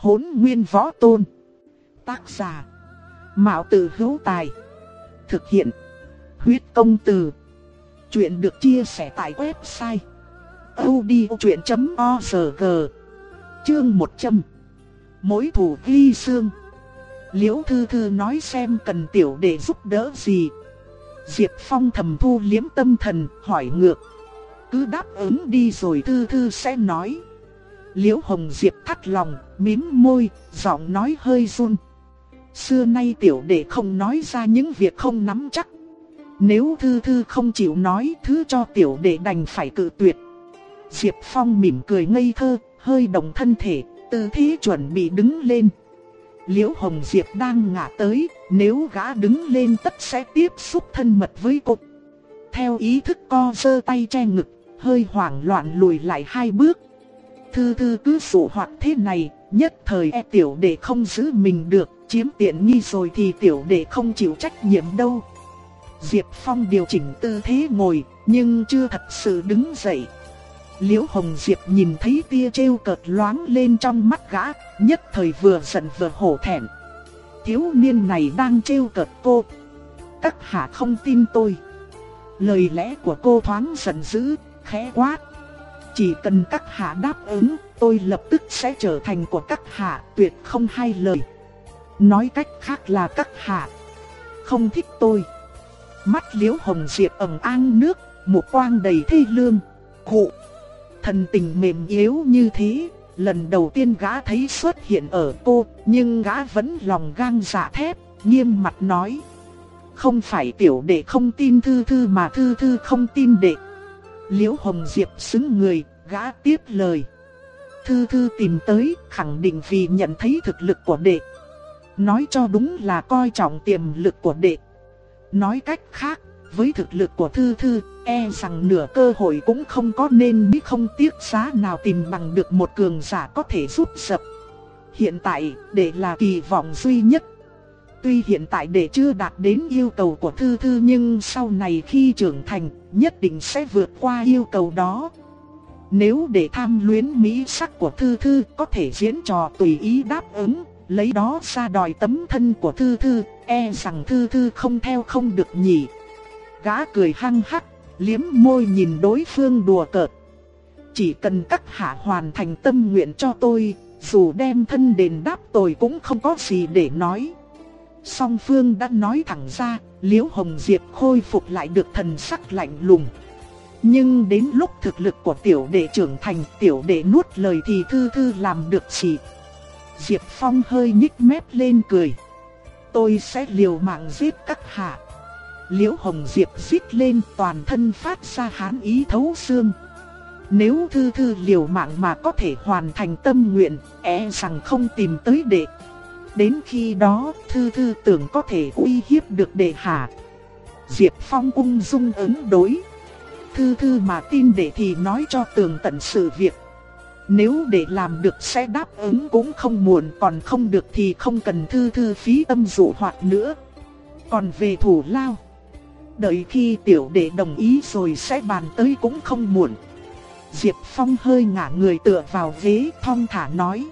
Hốn nguyên võ tôn. Tác giả. Mạo tử hữu tài. Thực hiện. Huyết công từ. Chuyện được chia sẻ tại website. odchuyện.org Chương 100 mối thủ ghi xương Liễu Thư Thư nói xem cần tiểu để giúp đỡ gì. Diệp Phong thầm thu liếm tâm thần, hỏi ngược. Cứ đáp ứng đi rồi Thư Thư sẽ nói. Liễu Hồng Diệp thắt lòng, mím môi, giọng nói hơi run. Xưa nay tiểu đệ không nói ra những việc không nắm chắc. Nếu Thư Thư không chịu nói thứ cho tiểu đệ đành phải cự tuyệt. Diệp Phong mỉm cười ngây thơ, hơi động thân thể, tư thế chuẩn bị đứng lên. Liễu Hồng Diệp đang ngả tới, nếu gã đứng lên tất sẽ tiếp xúc thân mật với cô. Theo ý thức co giơ tay che ngực, hơi hoảng loạn lùi lại hai bước. Thư thư cứ sụ hoạt thế này, nhất thời e tiểu đệ không giữ mình được, chiếm tiện nghi rồi thì tiểu đệ không chịu trách nhiệm đâu. Diệp Phong điều chỉnh tư thế ngồi, nhưng chưa thật sự đứng dậy. Liễu Hồng Diệp nhìn thấy tia trêu cợt loáng lên trong mắt gã, nhất thời vừa giận vừa hổ thẹn. Thiếu niên này đang trêu cợt cô. Các hạ không tin tôi. Lời lẽ của cô thoáng giận dữ, khẽ quát. Chỉ cần các hạ đáp ứng, tôi lập tức sẽ trở thành của các hạ, tuyệt không hai lời. Nói cách khác là các hạ không thích tôi. Mắt Liễu Hồng Diệp ẩn an nước, một quang đầy thê lương. Khụ Thần tình mềm yếu như thế, lần đầu tiên gã thấy xuất hiện ở cô, nhưng gã vẫn lòng gan dạ thép, nghiêm mặt nói. Không phải tiểu đệ không tin thư thư mà thư thư không tin đệ. Liễu Hồng Diệp xứng người, gã tiếp lời. Thư thư tìm tới, khẳng định vì nhận thấy thực lực của đệ. Nói cho đúng là coi trọng tiềm lực của đệ. Nói cách khác, với thực lực của Thư Thư, e rằng nửa cơ hội cũng không có nên biết không tiếc giá nào tìm bằng được một cường giả có thể giúp sập. Hiện tại, để là kỳ vọng duy nhất. Tuy hiện tại để chưa đạt đến yêu cầu của Thư Thư nhưng sau này khi trưởng thành, nhất định sẽ vượt qua yêu cầu đó. Nếu để tham luyến mỹ sắc của Thư Thư có thể diễn trò tùy ý đáp ứng, lấy đó ra đòi tấm thân của Thư Thư, e rằng Thư Thư không theo không được nhỉ. Gã cười hăng hắc, liếm môi nhìn đối phương đùa cợt. Chỉ cần các hạ hoàn thành tâm nguyện cho tôi, dù đem thân đền đáp tôi cũng không có gì để nói. Song Phương đã nói thẳng ra, Liễu Hồng Diệp khôi phục lại được thần sắc lạnh lùng. Nhưng đến lúc thực lực của tiểu đệ trưởng thành, tiểu đệ nuốt lời thì thư thư làm được gì? Diệp Phong hơi nhích mép lên cười. Tôi sẽ liều mạng giết các hạ. Liễu Hồng Diệp giết lên toàn thân phát ra hán ý thấu xương. Nếu thư thư liều mạng mà có thể hoàn thành tâm nguyện, e rằng không tìm tới đệ. Đến khi đó, thư thư tưởng có thể uy hiếp được đệ hạ. Diệp Phong ung dung ứng đối. Thư thư mà tin để thì nói cho tường tận sự việc. Nếu để làm được sẽ đáp ứng cũng không muộn, còn không được thì không cần thư thư phí tâm dụ hoạt nữa. Còn về thủ lao đợi khi tiểu đệ đồng ý rồi sẽ bàn tới cũng không muộn. Diệp Phong hơi ngả người tựa vào ghế thong thả nói.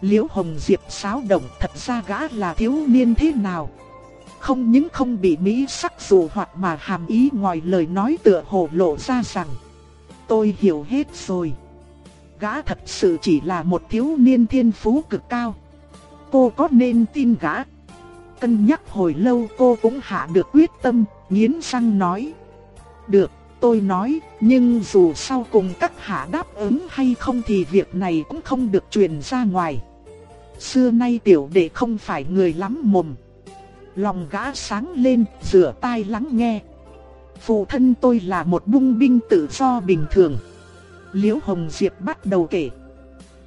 Liễu Hồng Diệp sáo động thật ra gã là thiếu niên thế nào. Không những không bị Mỹ sắc dù hoặc mà hàm ý ngoài lời nói tựa hồ lộ ra rằng. Tôi hiểu hết rồi. Gã thật sự chỉ là một thiếu niên thiên phú cực cao. Cô có nên tin gã? Cân nhắc hồi lâu cô cũng hạ được quyết tâm, nghiến răng nói. Được, tôi nói, nhưng dù sau cùng các hạ đáp ứng hay không thì việc này cũng không được truyền ra ngoài. Xưa nay tiểu đệ không phải người lắm mồm. Lòng gã sáng lên, rửa tai lắng nghe. Phụ thân tôi là một bung binh tự do bình thường. Liễu Hồng Diệp bắt đầu kể.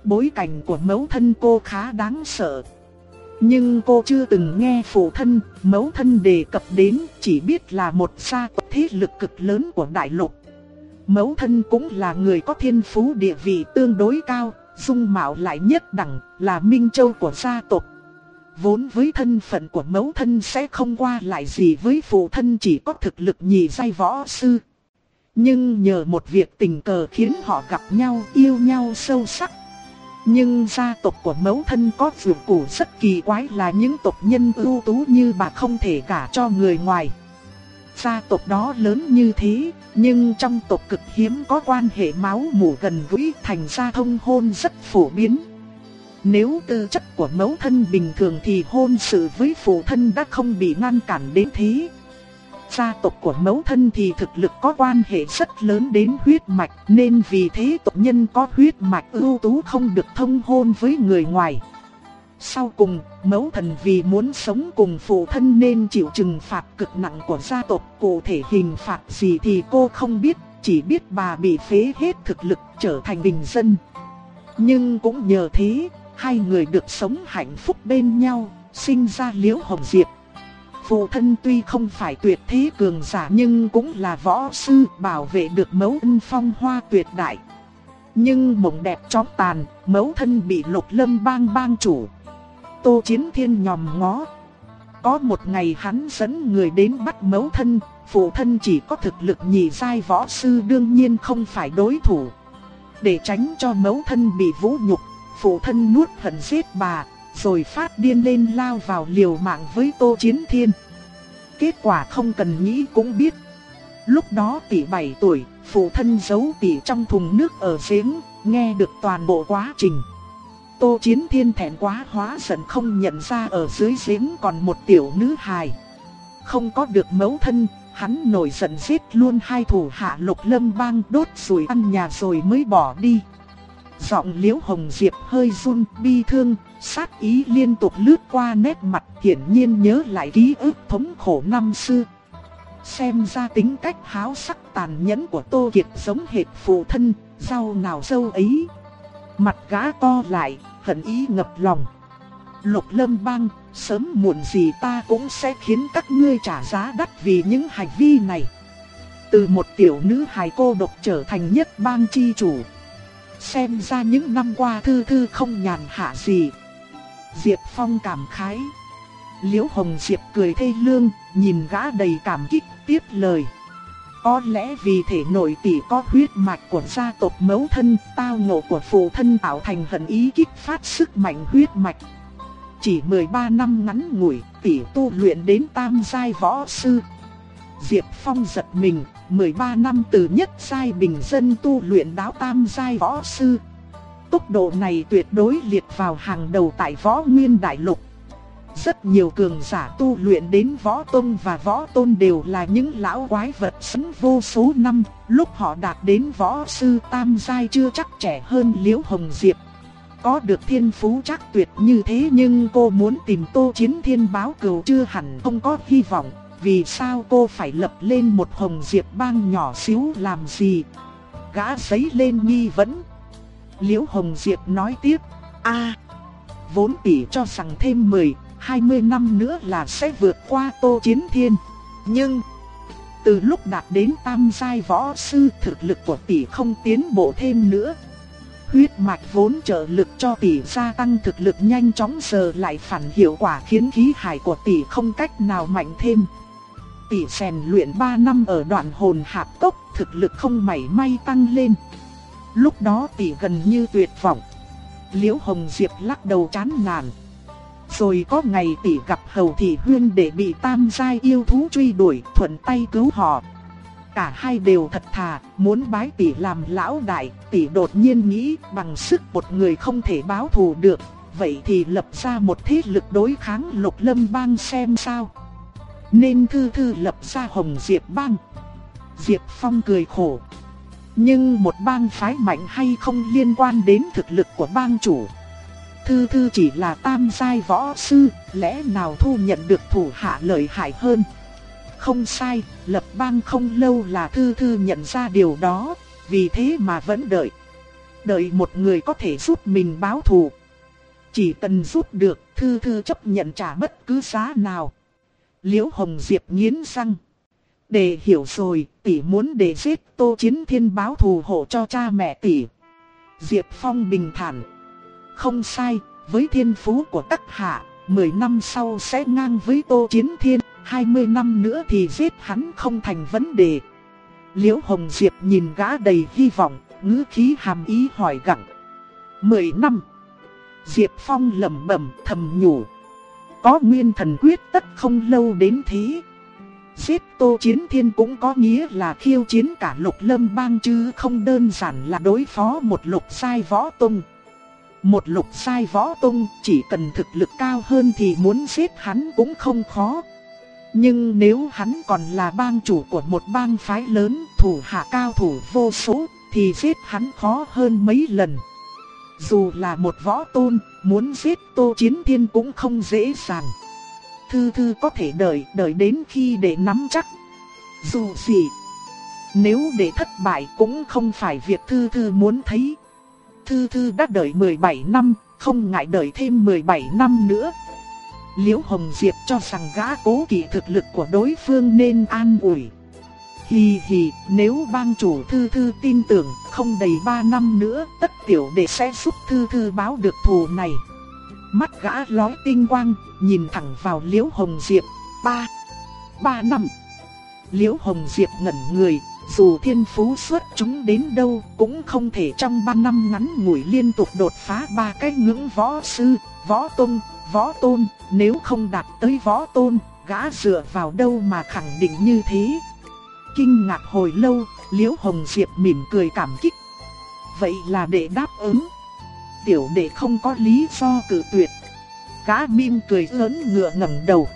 Bối cảnh của mẫu thân cô khá đáng sợ. Nhưng cô chưa từng nghe phụ thân, mẫu thân đề cập đến, chỉ biết là một gia tộc thế lực cực lớn của đại lục. Mẫu thân cũng là người có thiên phú địa vị tương đối cao, dung mạo lại nhất đẳng, là minh châu của gia tộc. Vốn với thân phận của mẫu thân sẽ không qua lại gì với phụ thân chỉ có thực lực nhì giai võ sư. Nhưng nhờ một việc tình cờ khiến họ gặp nhau yêu nhau sâu sắc Nhưng gia tộc của mẫu thân có vườn củ rất kỳ quái là những tộc nhân ưu tú như bà không thể gả cho người ngoài. Gia tộc đó lớn như thế, nhưng trong tộc cực hiếm có quan hệ máu mủ gần gũi thành ra thông hôn rất phổ biến. Nếu tư chất của mẫu thân bình thường thì hôn sự với phụ thân đã không bị ngăn cản đến thế. Gia tộc của mẫu thân thì thực lực có quan hệ rất lớn đến huyết mạch nên vì thế tộc nhân có huyết mạch ưu tú không được thông hôn với người ngoài. Sau cùng, mẫu thần vì muốn sống cùng phụ thân nên chịu trừng phạt cực nặng của gia tộc. Cụ thể hình phạt gì thì cô không biết, chỉ biết bà bị phế hết thực lực trở thành bình dân. Nhưng cũng nhờ thế, hai người được sống hạnh phúc bên nhau, sinh ra Liễu Hồng Diệp. Phụ thân tuy không phải tuyệt thế cường giả nhưng cũng là võ sư bảo vệ được mẫu ân phong hoa tuyệt đại. Nhưng mộng đẹp chóng tàn, mẫu thân bị lục lâm bang bang chủ. Tô Chiến Thiên nhòm ngó. Có một ngày hắn dẫn người đến bắt mẫu thân, phụ thân chỉ có thực lực nhị giai võ sư đương nhiên không phải đối thủ. Để tránh cho mẫu thân bị vũ nhục, phụ thân nuốt hận giết bà, rồi phát điên lên lao vào liều mạng với Tô Chiến Thiên. Kết quả không cần nghĩ cũng biết. Lúc đó tỷ 7 tuổi, phụ thân giấu tỷ trong thùng nước ở giếng, nghe được toàn bộ quá trình. Tô Chiến Thiên thẹn quá hóa giận không nhận ra ở dưới giếng còn một tiểu nữ hài. Không có được mẫu thân, hắn nổi giận giết luôn hai thủ hạ lục lâm bang đốt rồi ăn nhà rồi mới bỏ đi. Giọng liễu hồng diệp hơi run bi thương, sát ý liên tục lướt qua nét mặt hiển nhiên nhớ lại ký ức thống khổ năm xưa. Xem ra tính cách háo sắc tàn nhẫn của Tô Kiệt giống hệt phụ thân, rau nào dâu ấy. Mặt gã co lại, hận ý ngập lòng. Lục lâm bang, sớm muộn gì ta cũng sẽ khiến các ngươi trả giá đắt vì những hành vi này. Từ một tiểu nữ hài cô độc trở thành nhất bang chi chủ. Xem ra những năm qua thư thư không nhàn hạ gì. Diệp Phong cảm khái. Liễu Hồng Diệp cười thê lương, nhìn gã đầy cảm kích, tiếp lời. Có lẽ vì thể nội tỷ có huyết mạch của gia tộc mẫu thân, tao ngộ của phụ thân tạo thành hận ý kích phát sức mạnh huyết mạch. Chỉ 13 năm ngắn ngủi, tỷ tu luyện đến tam giai võ sư. Diệp Phong giật mình, 13 năm từ nhất giai bình dân tu luyện đáo tam giai võ sư. Tốc độ này tuyệt đối liệt vào hàng đầu tại võ nguyên đại lục. Rất nhiều cường giả tu luyện đến võ tôn và võ tôn đều là những lão quái vật sống vô số năm, lúc họ đạt đến võ sư tam giai chưa chắc trẻ hơn Liễu Hồng Diệp. Có được thiên phú chắc tuyệt như thế nhưng cô muốn tìm Tô Chiến Thiên báo cừu chưa hẳn không có hy vọng, vì sao cô phải lập lên một Hồng Diệp bang nhỏ xíu làm gì? Gã giấy lên nghi vấn. Liễu Hồng Diệp nói tiếp, a vốn tỷ cho rằng thêm 10, 20 năm nữa là sẽ vượt qua Tô Chiến Thiên. Nhưng, từ lúc đạt đến tam giai võ sư thực lực của tỷ không tiến bộ thêm nữa. Huyết mạch vốn trợ lực cho tỷ gia tăng thực lực nhanh chóng giờ lại phản hiệu quả khiến khí hải của tỷ không cách nào mạnh thêm. Tỷ rèn luyện 3 năm ở đoạn hồn hạp cốc, thực lực không mảy may tăng lên. Lúc đó tỷ gần như tuyệt vọng. Liễu Hồng Diệp lắc đầu chán nản. Rồi có ngày tỷ gặp hầu thị huyên để bị tam giai yêu thú truy đuổi thuận tay cứu họ. Cả hai đều thật thà, muốn bái tỷ làm lão đại, tỷ đột nhiên nghĩ bằng sức một người không thể báo thù được, vậy thì lập ra một thế lực đối kháng lục lâm bang xem sao. Nên thư thư lập ra hồng diệp bang. Diệp Phong cười khổ. Nhưng một bang phái mạnh hay không liên quan đến thực lực của bang chủ. Thư Thư chỉ là tam giai võ sư, lẽ nào thu nhận được thủ hạ lợi hại hơn. Không sai, lập bang không lâu là Thư Thư nhận ra điều đó, vì thế mà vẫn đợi. Đợi một người có thể giúp mình báo thù. Chỉ cần giúp được, Thư Thư chấp nhận trả bất cứ giá nào. Liễu Hồng Diệp nghiến răng. Để hiểu rồi, tỷ muốn để giết Tô Chiến Thiên báo thù hộ cho cha mẹ tỷ. Diệp Phong bình thản. Không sai, với thiên phú của các hạ, 10 năm sau sẽ ngang với Tô Chiến Thiên, 20 năm nữa thì giết hắn không thành vấn đề. Liễu Hồng Diệp nhìn gã đầy hy vọng, ngữ khí hàm ý hỏi gặng. 10 năm. Diệp Phong lẩm bẩm thầm nhủ. Có nguyên thần quyết tất không lâu đến thế. Giết Tô Chiến Thiên cũng có nghĩa là khiêu chiến cả lục lâm bang chứ không đơn giản là đối phó một lục sai võ tung. Một lục sai võ tung chỉ cần thực lực cao hơn thì muốn giết hắn cũng không khó. Nhưng nếu hắn còn là bang chủ của một bang phái lớn, thủ hạ cao thủ vô số, thì giết hắn khó hơn mấy lần. Dù là một võ tôn, muốn giết Tô Chiến Thiên cũng không dễ dàng. Thư Thư có thể đợi, đợi đến khi để nắm chắc. Dù gì, nếu để thất bại cũng không phải việc Thư Thư muốn thấy. Thư Thư đã đợi 17 năm, không ngại đợi thêm 17 năm nữa. Liễu Hồng Diệp cho rằng gã cố kỵ thực lực của đối phương nên an ủi. Hì hì, nếu bang chủ Thư Thư tin tưởng, không đầy 3 năm nữa, tất tiểu đệ sẽ giúp Thư Thư báo được thù này. Mắt gã lói tinh quang, nhìn thẳng vào Liễu Hồng Diệp. Ba, ba năm. Liễu Hồng Diệp ngẩn người, dù thiên phú xuất chúng đến đâu cũng không thể trong 3 năm ngắn ngủi liên tục đột phá ba cái ngưỡng võ sư, võ tôn, võ tôn, nếu không đạt tới võ tôn, gã dựa vào đâu mà khẳng định như thế. Kinh ngạc hồi lâu, Liễu Hồng Diệp mỉm cười cảm kích. Vậy là để đáp ứng. Tiểu đệ không có lý do cự tuyệt. Gã mim cười lớn ngựa ngẩng đầu.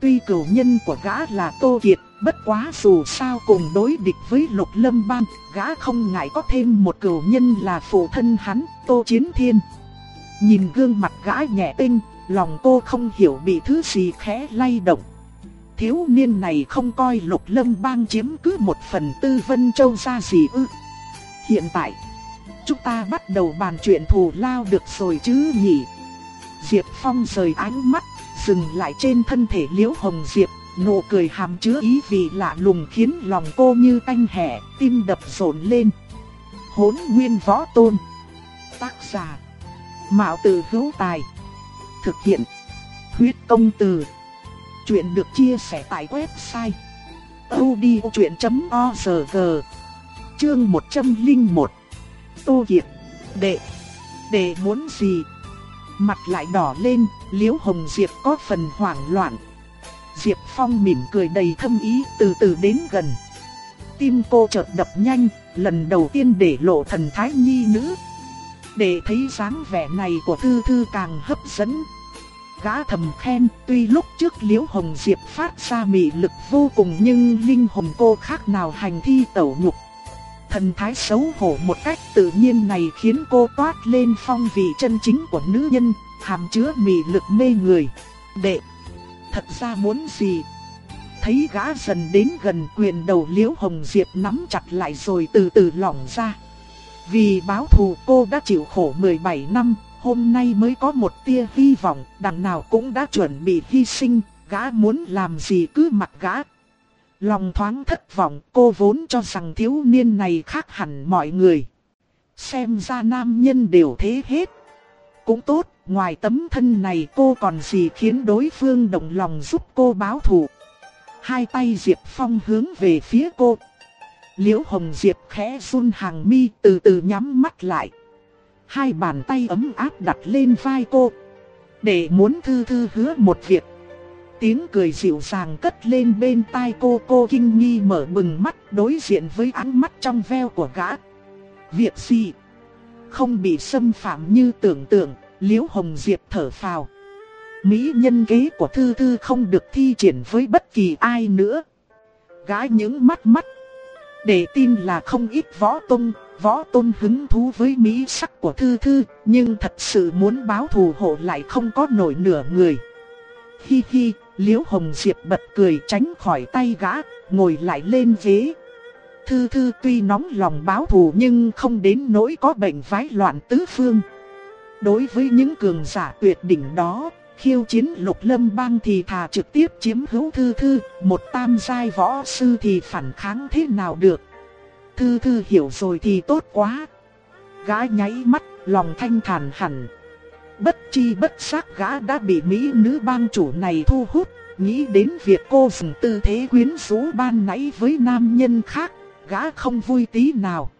Tuy cửu nhân của gã là Tô Kiệt, bất quá dù sao cùng đối địch với Lục Lâm Ban, gã không ngại có thêm một cửu nhân là phụ thân hắn, Tô Chiến Thiên. Nhìn gương mặt gã nhẹ tinh, lòng cô không hiểu bị thứ gì khẽ lay động. Thiếu niên này không coi lục lâm bang chiếm cứ một phần tư vân châu ra gì ư. Hiện tại, chúng ta bắt đầu bàn chuyện thù lao được rồi chứ nhỉ. Diệp Phong rời ánh mắt, dừng lại trên thân thể liễu hồng Diệp, nụ cười hàm chứa ý vị lạ lùng khiến lòng cô như canh hẻ, tim đập rộn lên. Hốn nguyên võ tôn. Tác giả. Mạo tử hữu tài. Thực hiện. Huyết công từ. Chuyện được chia sẻ tại website. odchuyện.org Chương 101 Tô Kiệt Đệ Đệ muốn gì? Mặt lại đỏ lên, liễu hồng Diệp có phần hoảng loạn. Diệp Phong mỉm cười đầy thâm ý từ từ đến gần. Tim cô chợt đập nhanh, lần đầu tiên để lộ thần thái nhi nữ. Để thấy dáng vẻ này của Thư Thư càng hấp dẫn. Gã thầm khen, tuy lúc trước Liễu Hồng Diệp phát ra mị lực vô cùng nhưng linh hồn cô khác nào hành thi tẩu nhục. Thần thái xấu hổ một cách tự nhiên này khiến cô toát lên phong vị chân chính của nữ nhân, hàm chứa mị lực mê người. Đệ, thật ra muốn gì? Thấy gã dần đến gần quyền đầu Liễu Hồng Diệp nắm chặt lại rồi từ từ lỏng ra. Vì báo thù cô đã chịu khổ 17 năm, hôm nay mới có một tia hy vọng, đằng nào cũng đã chuẩn bị hy sinh, gã muốn làm gì cứ mặc gã. Lòng thoáng thất vọng, cô vốn cho rằng thiếu niên này khác hẳn mọi người. Xem ra nam nhân đều thế hết. Cũng tốt, ngoài tấm thân này cô còn gì khiến đối phương động lòng giúp cô báo thù. Hai tay Diệp Phong hướng về phía cô, Liễu Hồng Diệp khẽ run hàng mi từ từ nhắm mắt lại. Hai bàn tay ấm áp đặt lên vai cô. Để muốn thư thư hứa một việc. Tiếng cười dịu dàng cất lên bên tai cô cô kinh nghi mở bừng mắt đối diện với ánh mắt trong veo của gã. Việc gì? Không bị xâm phạm như tưởng tượng, Liễu Hồng Diệp thở phào. Mỹ nhân kế của Thư Thư không được thi triển với bất kỳ ai nữa. Gái những mắt mắt để tin là không ít võ tung võ tôn hứng thú với mỹ sắc của thư thư, nhưng thật sự muốn báo thù hộ lại không có nổi nửa người. Hi hi, Liễu Hồng Diệp bật cười tránh khỏi tay gã, ngồi lại lên ghế. Thư thư tuy nóng lòng báo thù nhưng không đến nỗi có bệnh vái loạn tứ phương. Đối với những cường giả tuyệt đỉnh đó, khiêu chiến lục lâm bang thì thà trực tiếp chiếm hữu thư thư, một tam giai võ sư thì phản kháng thế nào được. Thư thư hiểu rồi thì tốt quá. Gã nháy mắt, lòng thanh thản hẳn. Bất chi bất giác gã đã bị mỹ nữ bang chủ này thu hút, nghĩ đến việc cô dùng tư thế quyến rũ ban nãy với nam nhân khác, gã không vui tí nào.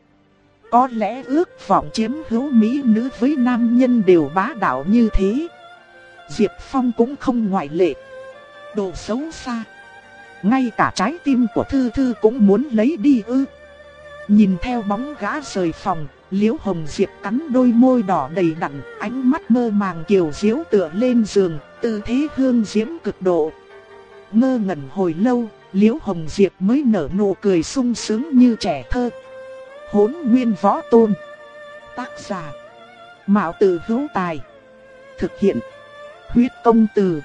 Có lẽ ước vọng chiếm hữu mỹ nữ với nam nhân đều bá đạo như thế. Diệp Phong cũng không ngoại lệ. Đồ xấu xa. Ngay cả trái tim của Thư Thư cũng muốn lấy đi ư. Nhìn theo bóng gã rời phòng, Liễu Hồng Diệp cắn đôi môi đỏ đầy đặn, ánh mắt mơ màng kiều diễu tựa lên giường, tư thế hương diễm cực độ. Ngơ ngẩn hồi lâu, Liễu Hồng Diệp mới nở nụ cười sung sướng như trẻ thơ. Hốn nguyên võ tôn. Tác giả. Mạo tử hữu tài. Thực hiện. Huyết công từ.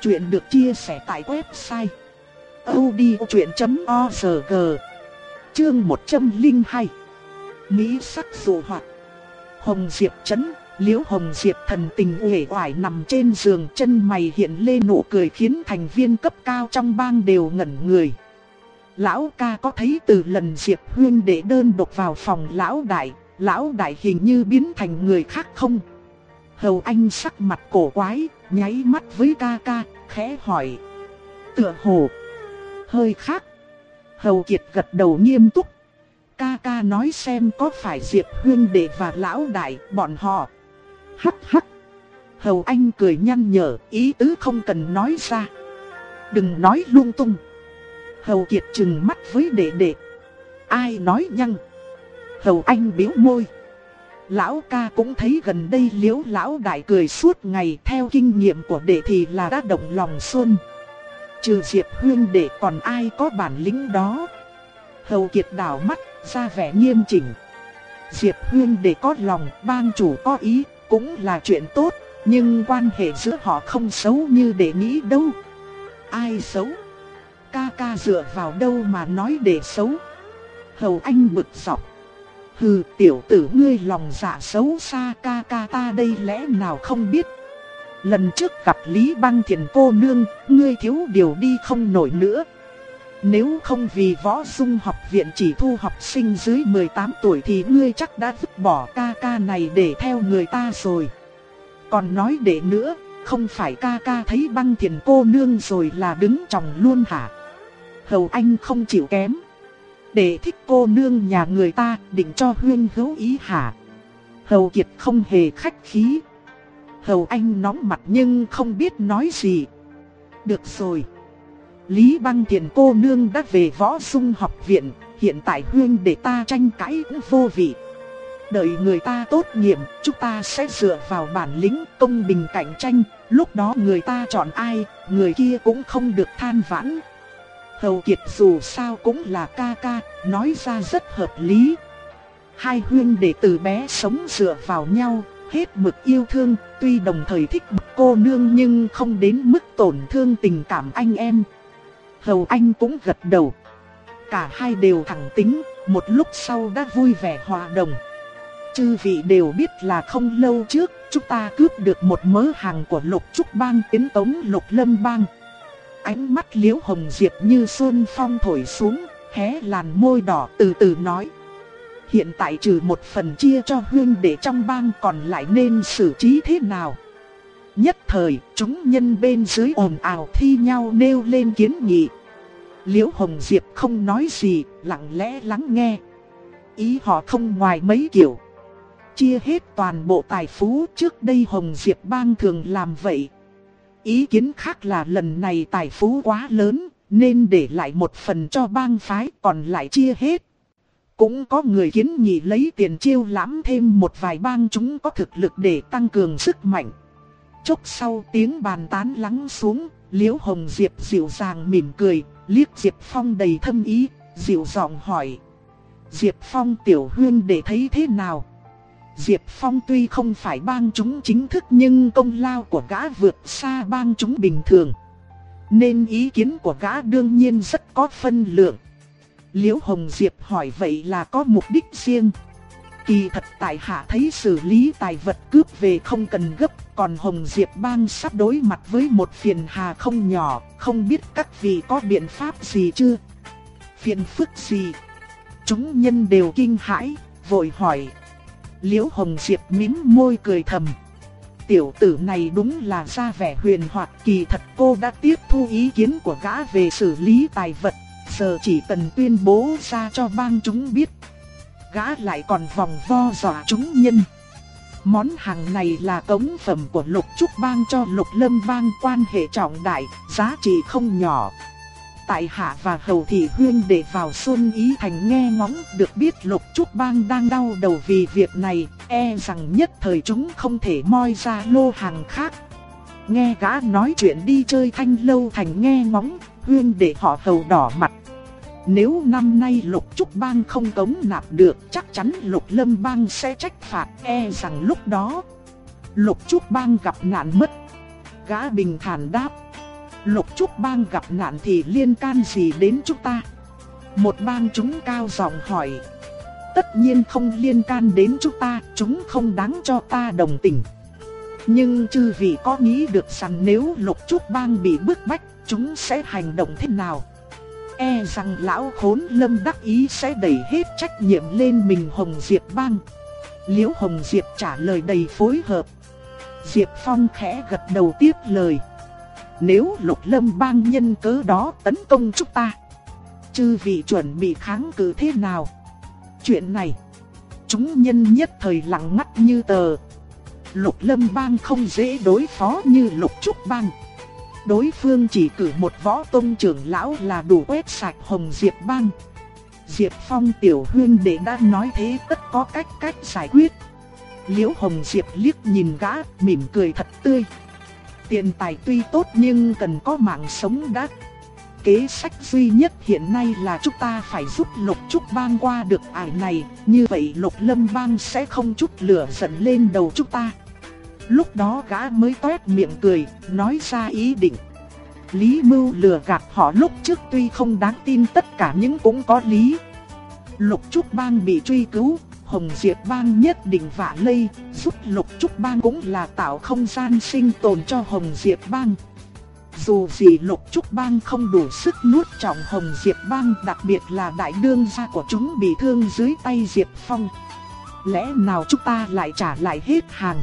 Chuyện được chia sẻ tại website. odchuyện.org Chương 102 Mỹ sắc dụ hoạt Hồng Diệp chấn Liễu Hồng Diệp thần tình uể oải nằm trên giường chân mày hiện lên nụ cười khiến thành viên cấp cao trong bang đều ngẩn người. Lão ca có thấy từ lần Diệp Huyên để đơn độc vào phòng lão đại, lão đại hình như biến thành người khác không? Hầu Anh sắc mặt cổ quái, nháy mắt với ca ca, khẽ hỏi. Tựa hồ, hơi khác. Hầu Kiệt gật đầu nghiêm túc. Ca ca nói xem có phải Diệp Huyên đệ và lão đại bọn họ hắc hắc. Hầu Anh cười nhăn nhở, ý tứ không cần nói ra. Đừng nói lung tung. Hầu Kiệt trừng mắt với đệ đệ. Ai nói nhăng. Hầu Anh biếu môi. Lão ca cũng thấy gần đây liễu lão đại cười suốt ngày theo kinh nghiệm của đệ thì là đã động lòng xuân. Trừ Diệp Huyên để còn ai có bản lĩnh đó. Hầu Kiệt đảo mắt ra vẻ nghiêm chỉnh. Diệp Huyên để có lòng, bang chủ có ý, cũng là chuyện tốt, nhưng quan hệ giữa họ không xấu như để nghĩ đâu. Ai xấu? Ca ca dựa vào đâu mà nói để xấu? Hầu Anh bực dọc. Hừ tiểu tử ngươi lòng dạ xấu xa ca ca ta đây lẽ nào không biết. Lần trước gặp Lý Băng Thiền cô nương, ngươi thiếu điều đi không nổi nữa. Nếu không vì võ dung học viện chỉ thu học sinh dưới 18 tuổi thì ngươi chắc đã vứt bỏ ca ca này để theo người ta rồi. Còn nói để nữa, không phải ca ca thấy băng thiền cô nương rồi là đứng chồng luôn hả? Hầu anh không chịu kém. Để thích cô nương nhà người ta định cho huyên hữu ý hả? Hầu Kiệt không hề khách khí. Hầu anh nóng mặt nhưng không biết nói gì. Được rồi. Lý Băng Thiện cô nương đã về võ sung học viện, hiện tại huyên để ta tranh cãi cũng vô vị. Đợi người ta tốt nghiệp, chúng ta sẽ dựa vào bản lĩnh công bình cạnh tranh, lúc đó người ta chọn ai, người kia cũng không được than vãn. Hầu Kiệt dù sao cũng là ca ca, nói ra rất hợp lý. Hai huyên để từ bé sống dựa vào nhau, hết mực yêu thương, tuy đồng thời thích cô nương nhưng không đến mức tổn thương tình cảm anh em. Hầu Anh cũng gật đầu. Cả hai đều thẳng tính, một lúc sau đã vui vẻ hòa đồng. Chư vị đều biết là không lâu trước, chúng ta cướp được một mớ hàng của lục trúc bang tiến tống lục lâm bang. Ánh mắt liễu hồng diệp như xuân phong thổi xuống, hé làn môi đỏ từ từ nói. Hiện tại trừ một phần chia cho huyên để trong bang còn lại nên xử trí thế nào? Nhất thời, chúng nhân bên dưới ồn ào thi nhau nêu lên kiến nghị. Liễu Hồng Diệp không nói gì, lặng lẽ lắng nghe. Ý họ không ngoài mấy kiểu. Chia hết toàn bộ tài phú trước đây Hồng Diệp bang thường làm vậy. Ý kiến khác là lần này tài phú quá lớn, nên để lại một phần cho bang phái còn lại chia hết. Cũng có người kiến nghị lấy tiền chiêu lãm thêm một vài bang chúng có thực lực để tăng cường sức mạnh. Chốc sau tiếng bàn tán lắng xuống, Liễu Hồng Diệp dịu dàng mỉm cười, liếc Diệp Phong đầy thâm ý, dịu giọng hỏi. Diệp Phong tiểu huyên để thấy thế nào? Diệp Phong tuy không phải bang chúng chính thức nhưng công lao của gã vượt xa bang chúng bình thường. Nên ý kiến của gã đương nhiên rất có phân lượng. Liễu Hồng Diệp hỏi vậy là có mục đích riêng. Kỳ thật tại hạ thấy xử lý tài vật cướp về không cần gấp, còn Hồng Diệp Bang sắp đối mặt với một phiền hà không nhỏ, không biết các vị có biện pháp gì chưa? Phiền phức gì? Chúng nhân đều kinh hãi, vội hỏi. Liễu Hồng Diệp mím môi cười thầm. Tiểu tử này đúng là ra vẻ huyền hoặc kỳ thật cô đã tiếp thu ý kiến của gã về xử lý tài vật, giờ chỉ cần tuyên bố ra cho bang chúng biết gã lại còn vòng vo dọa chúng nhân. Món hàng này là cống phẩm của Lục Trúc Bang cho Lục Lâm Bang quan hệ trọng đại, giá trị không nhỏ. Tại Hạ và Hầu Thị Huyên để vào Xuân Ý Thành nghe ngóng được biết Lục Trúc Bang đang đau đầu vì việc này, e rằng nhất thời chúng không thể moi ra lô hàng khác. Nghe gã nói chuyện đi chơi thanh lâu thành nghe ngóng, Huyên để họ hầu đỏ mặt. Nếu năm nay lục trúc bang không cống nạp được chắc chắn lục lâm bang sẽ trách phạt e rằng lúc đó lục trúc bang gặp nạn mất. Gã bình thản đáp. Lục trúc bang gặp nạn thì liên can gì đến chúng ta? Một bang chúng cao giọng hỏi. Tất nhiên không liên can đến chúng ta, chúng không đáng cho ta đồng tình. Nhưng chư vị có nghĩ được rằng nếu lục trúc bang bị bức bách, chúng sẽ hành động thế nào? E rằng lão khốn lâm đắc ý sẽ đẩy hết trách nhiệm lên mình Hồng Diệp bang. Liễu Hồng Diệp trả lời đầy phối hợp. Diệp Phong khẽ gật đầu tiếp lời. Nếu lục lâm bang nhân cớ đó tấn công chúng ta, chư vị chuẩn bị kháng cự thế nào? Chuyện này, chúng nhân nhất thời lặng ngắt như tờ. Lục lâm bang không dễ đối phó như lục trúc bang. Đối phương chỉ cử một võ tông trưởng lão là đủ quét sạch Hồng Diệp Bang. Diệp Phong tiểu huyên đệ đã nói thế tất có cách cách giải quyết. Liễu Hồng Diệp liếc nhìn gã, mỉm cười thật tươi. Tiền tài tuy tốt nhưng cần có mạng sống đắt. Kế sách duy nhất hiện nay là chúng ta phải giúp lục trúc bang qua được ải này, như vậy lục lâm bang sẽ không chút lửa giận lên đầu chúng ta. Lúc đó gã mới toét miệng cười, nói ra ý định. Lý Mưu lừa gạt họ lúc trước tuy không đáng tin tất cả những cũng có lý. Lục Trúc Bang bị truy cứu, Hồng Diệp Bang nhất định vạ lây, giúp Lục Trúc Bang cũng là tạo không gian sinh tồn cho Hồng Diệp Bang. Dù gì Lục Trúc Bang không đủ sức nuốt trọng Hồng Diệp Bang đặc biệt là đại đương gia của chúng bị thương dưới tay Diệp Phong. Lẽ nào chúng ta lại trả lại hết hàng?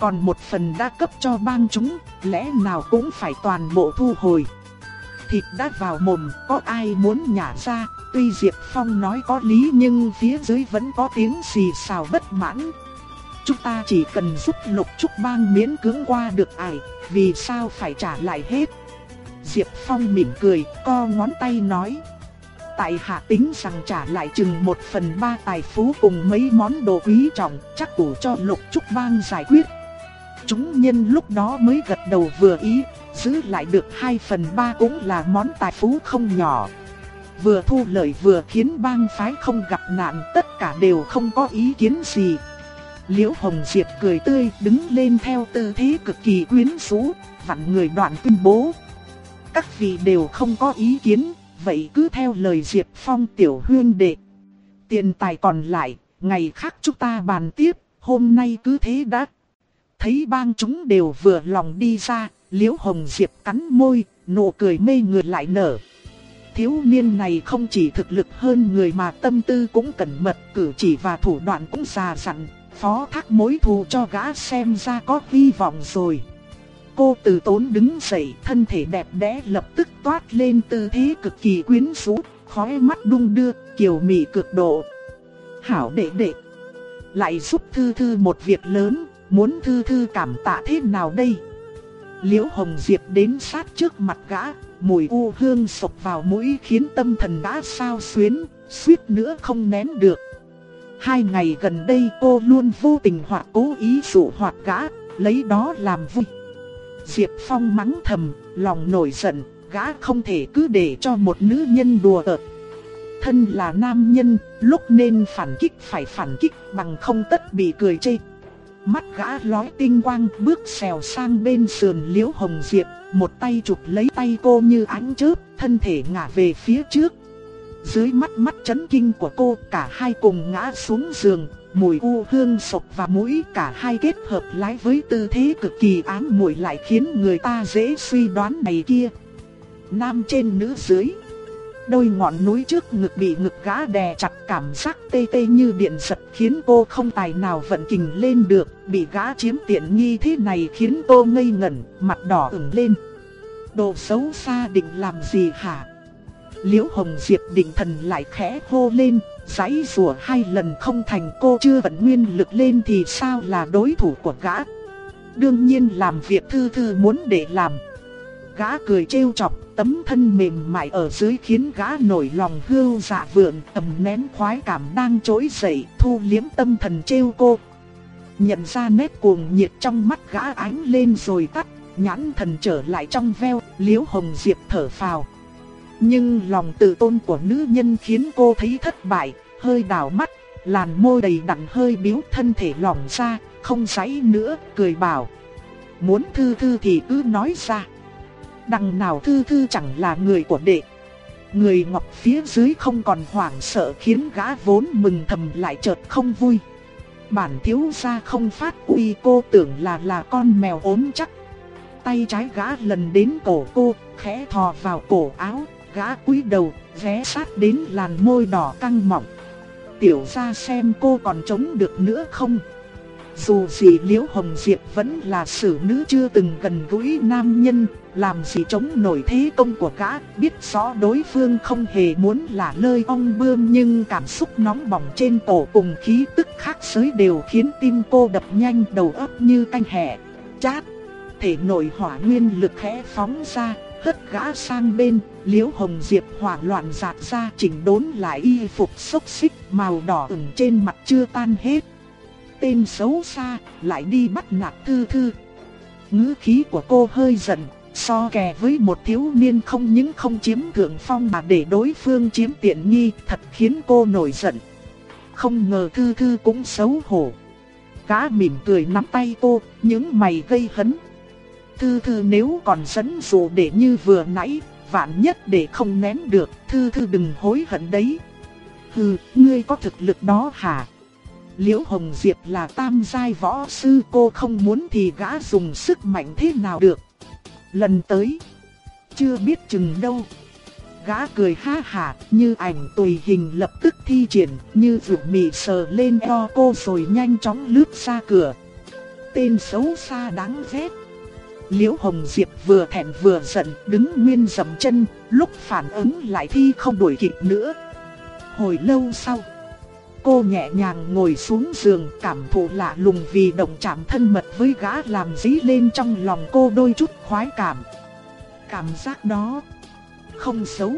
Còn một phần đã cấp cho bang chúng, lẽ nào cũng phải toàn bộ thu hồi. Thịt đã vào mồm, có ai muốn nhả ra, tuy Diệp Phong nói có lý nhưng phía dưới vẫn có tiếng xì xào bất mãn. Chúng ta chỉ cần giúp lục trúc bang miễn cưỡng qua được ải, vì sao phải trả lại hết. Diệp Phong mỉm cười, co ngón tay nói. Tại hạ tính rằng trả lại chừng một phần ba tài phú cùng mấy món đồ quý trọng chắc đủ cho lục trúc bang giải quyết. Chúng nhân lúc đó mới gật đầu vừa ý, giữ lại được 2 phần 3 cũng là món tài phú không nhỏ. Vừa thu lợi vừa khiến bang phái không gặp nạn tất cả đều không có ý kiến gì. Liễu Hồng Diệp cười tươi đứng lên theo tư thế cực kỳ quyến rũ, vặn người đoạn tuyên bố. Các vị đều không có ý kiến, vậy cứ theo lời Diệp Phong tiểu huyên đệ. Tiền tài còn lại, ngày khác chúng ta bàn tiếp, hôm nay cứ thế đã. Thấy bang chúng đều vừa lòng đi ra, Liễu Hồng Diệp cắn môi, nụ cười mê người lại nở. Thiếu niên này không chỉ thực lực hơn người mà tâm tư cũng cẩn mật, cử chỉ và thủ đoạn cũng già dặn, phó thác mối thù cho gã xem ra có hy vọng rồi. Cô từ tốn đứng dậy, thân thể đẹp đẽ lập tức toát lên tư thế cực kỳ quyến rũ, khóe mắt đung đưa, kiều mị cực độ. Hảo đệ đệ, lại giúp Thư Thư một việc lớn, Muốn thư thư cảm tạ thế nào đây? Liễu Hồng Diệp đến sát trước mặt gã, mùi u hương sộc vào mũi khiến tâm thần gã sao xuyến, suýt nữa không nén được. Hai ngày gần đây cô luôn vô tình hoặc cố ý dụ hoạt gã, lấy đó làm vui. Diệp Phong mắng thầm, lòng nổi giận, gã không thể cứ để cho một nữ nhân đùa cợt. Thân là nam nhân, lúc nên phản kích phải phản kích bằng không tất bị cười chê. Mắt gã lói tinh quang bước xèo sang bên sườn liễu hồng diệp, một tay chụp lấy tay cô như ánh chớp, thân thể ngả về phía trước. Dưới mắt mắt chấn kinh của cô cả hai cùng ngã xuống giường, mùi u hương sộc và mũi cả hai kết hợp lái với tư thế cực kỳ ám muội lại khiến người ta dễ suy đoán này kia. Nam trên nữ dưới. Đôi ngọn núi trước ngực bị ngực gã đè chặt cảm giác tê tê như điện giật khiến cô không tài nào vận kình lên được. Bị gã chiếm tiện nghi thế này khiến cô ngây ngẩn, mặt đỏ ửng lên. Đồ xấu xa định làm gì hả? Liễu Hồng Diệp định thần lại khẽ hô lên, giấy rùa hai lần không thành cô chưa vận nguyên lực lên thì sao là đối thủ của gã. Đương nhiên làm việc thư thư muốn để làm. Gã cười trêu chọc, tấm thân mềm mại ở dưới khiến gã nổi lòng hưu dạ vượng, ầm nén khoái cảm đang trỗi dậy, thu liếm tâm thần trêu cô. Nhận ra nét cuồng nhiệt trong mắt gã ánh lên rồi tắt, nhãn thần trở lại trong veo, liễu hồng diệp thở phào. Nhưng lòng tự tôn của nữ nhân khiến cô thấy thất bại, hơi đảo mắt, làn môi đầy đặn hơi biếu thân thể lỏng ra, không giãy nữa, cười bảo. Muốn thư thư thì cứ nói ra. Đằng nào thư thư chẳng là người của đệ. Người ngọc phía dưới không còn hoảng sợ khiến gã vốn mừng thầm lại chợt không vui. Bản thiếu gia không phát uy cô tưởng là là con mèo ốm chắc. Tay trái gã lần đến cổ cô, khẽ thò vào cổ áo, gã cúi đầu, ghé sát đến làn môi đỏ căng mọng. Tiểu gia xem cô còn chống được nữa không? Dù gì Liễu Hồng Diệp vẫn là xử nữ chưa từng gần gũi nam nhân, làm gì chống nổi thế công của gã, biết rõ đối phương không hề muốn là lơi ong bươm nhưng cảm xúc nóng bỏng trên cổ cùng khí tức khác giới đều khiến tim cô đập nhanh đầu ấp như canh hẹ. Chát, thể nội hỏa nguyên lực khẽ phóng ra, hất gã sang bên, Liễu Hồng Diệp hoảng loạn giạt ra chỉnh đốn lại y phục xốc xích màu đỏ ửng trên mặt chưa tan hết tên xấu xa, lại đi bắt nạt thư thư. Ngữ khí của cô hơi giận, so kè với một thiếu niên không những không chiếm thượng phong mà để đối phương chiếm tiện nghi, thật khiến cô nổi giận. Không ngờ thư thư cũng xấu hổ. Cá mỉm cười nắm tay cô, những mày gây hấn. Thư thư nếu còn dẫn dụ để như vừa nãy, vạn nhất để không nén được, thư thư đừng hối hận đấy. Hừ, ngươi có thực lực đó hả? Liễu Hồng Diệp là tam giai võ sư cô không muốn thì gã dùng sức mạnh thế nào được. Lần tới, chưa biết chừng đâu. Gã cười ha hả như ảnh tùy hình lập tức thi triển như vượt mị sờ lên eo cô rồi nhanh chóng lướt ra cửa. Tên xấu xa đáng ghét. Liễu Hồng Diệp vừa thẹn vừa giận đứng nguyên dầm chân, lúc phản ứng lại thi không đuổi kịp nữa. Hồi lâu sau Cô nhẹ nhàng ngồi xuống giường cảm thụ lạ lùng vì động chạm thân mật với gã làm dí lên trong lòng cô đôi chút khoái cảm. Cảm giác đó không xấu.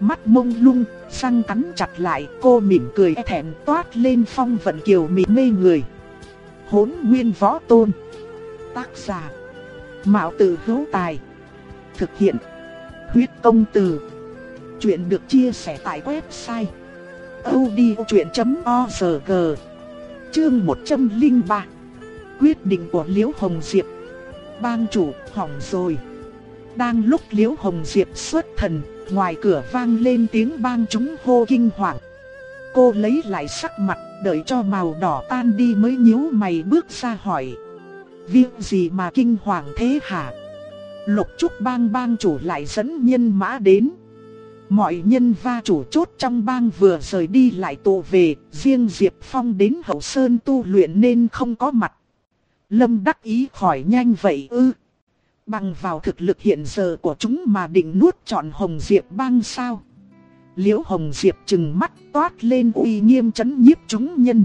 Mắt mông lung, răng cắn chặt lại, cô mỉm cười e thẹn toát lên phong vận kiều mị mê người. Hốn nguyên võ tôn. Tác giả. Mạo tử hữu tài. Thực hiện. Huyết công từ. Chuyện được chia sẻ tại website audiochuyện.org Chương 103 Quyết định của Liễu Hồng Diệp. Bang chủ hỏng rồi. Đang lúc Liễu Hồng Diệp xuất thần, Ngoài cửa vang lên tiếng bang chúng hô kinh hoàng. Cô lấy lại sắc mặt, Đợi cho màu đỏ tan đi mới nhíu mày bước ra hỏi. Việc gì mà kinh hoàng thế hả? Lục trúc bang bang chủ lại dẫn nhân mã đến. Mọi nhân va chủ chốt trong bang vừa rời đi lại tụ về, riêng Diệp Phong đến hậu sơn tu luyện nên không có mặt. Lâm đắc ý khỏi nhanh vậy ư. Bằng vào thực lực hiện giờ của chúng mà định nuốt trọn Hồng Diệp bang sao. Liễu Hồng Diệp chừng mắt toát lên uy nghiêm chấn nhiếp chúng nhân.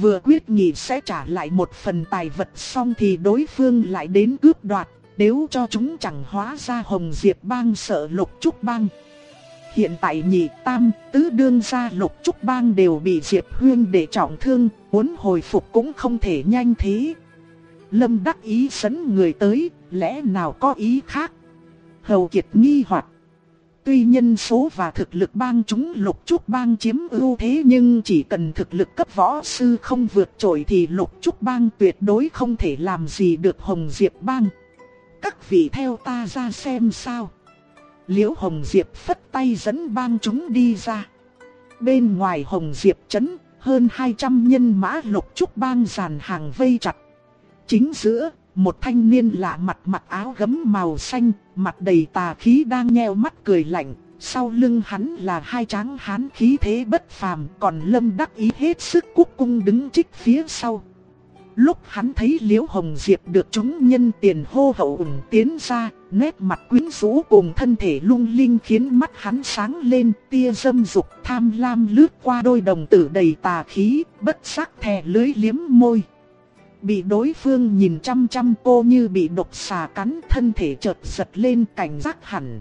Vừa quyết nghị sẽ trả lại một phần tài vật xong thì đối phương lại đến cướp đoạt. Nếu cho chúng chẳng hóa ra Hồng Diệp bang sợ lục trúc bang. Hiện tại nhị tam, tứ đương gia lục trúc bang đều bị Diệp Huyên để trọng thương, muốn hồi phục cũng không thể nhanh thế. Lâm đắc ý dẫn người tới, lẽ nào có ý khác? Hầu Kiệt nghi hoặc Tuy nhân số và thực lực bang chúng lục trúc bang chiếm ưu thế nhưng chỉ cần thực lực cấp võ sư không vượt trội thì lục trúc bang tuyệt đối không thể làm gì được Hồng Diệp bang. Các vị theo ta ra xem sao. Liễu Hồng Diệp phất tay dẫn bang chúng đi ra. Bên ngoài Hồng Diệp trấn, hơn 200 nhân mã lục trúc bang dàn hàng vây chặt. Chính giữa, một thanh niên lạ mặt mặc áo gấm màu xanh, mặt đầy tà khí đang nheo mắt cười lạnh. Sau lưng hắn là hai tráng hán khí thế bất phàm, còn lâm đắc ý hết sức cúc cung đứng trích phía sau. Lúc hắn thấy Liễu Hồng Diệp được chúng nhân tiền hô hậu ủng tiến ra, nét mặt quyến rũ cùng thân thể lung linh khiến mắt hắn sáng lên, tia dâm dục tham lam lướt qua đôi đồng tử đầy tà khí, bất sắc thè lưới liếm môi. Bị đối phương nhìn chăm chăm cô như bị độc xà cắn thân thể chợt giật lên cảnh giác hẳn.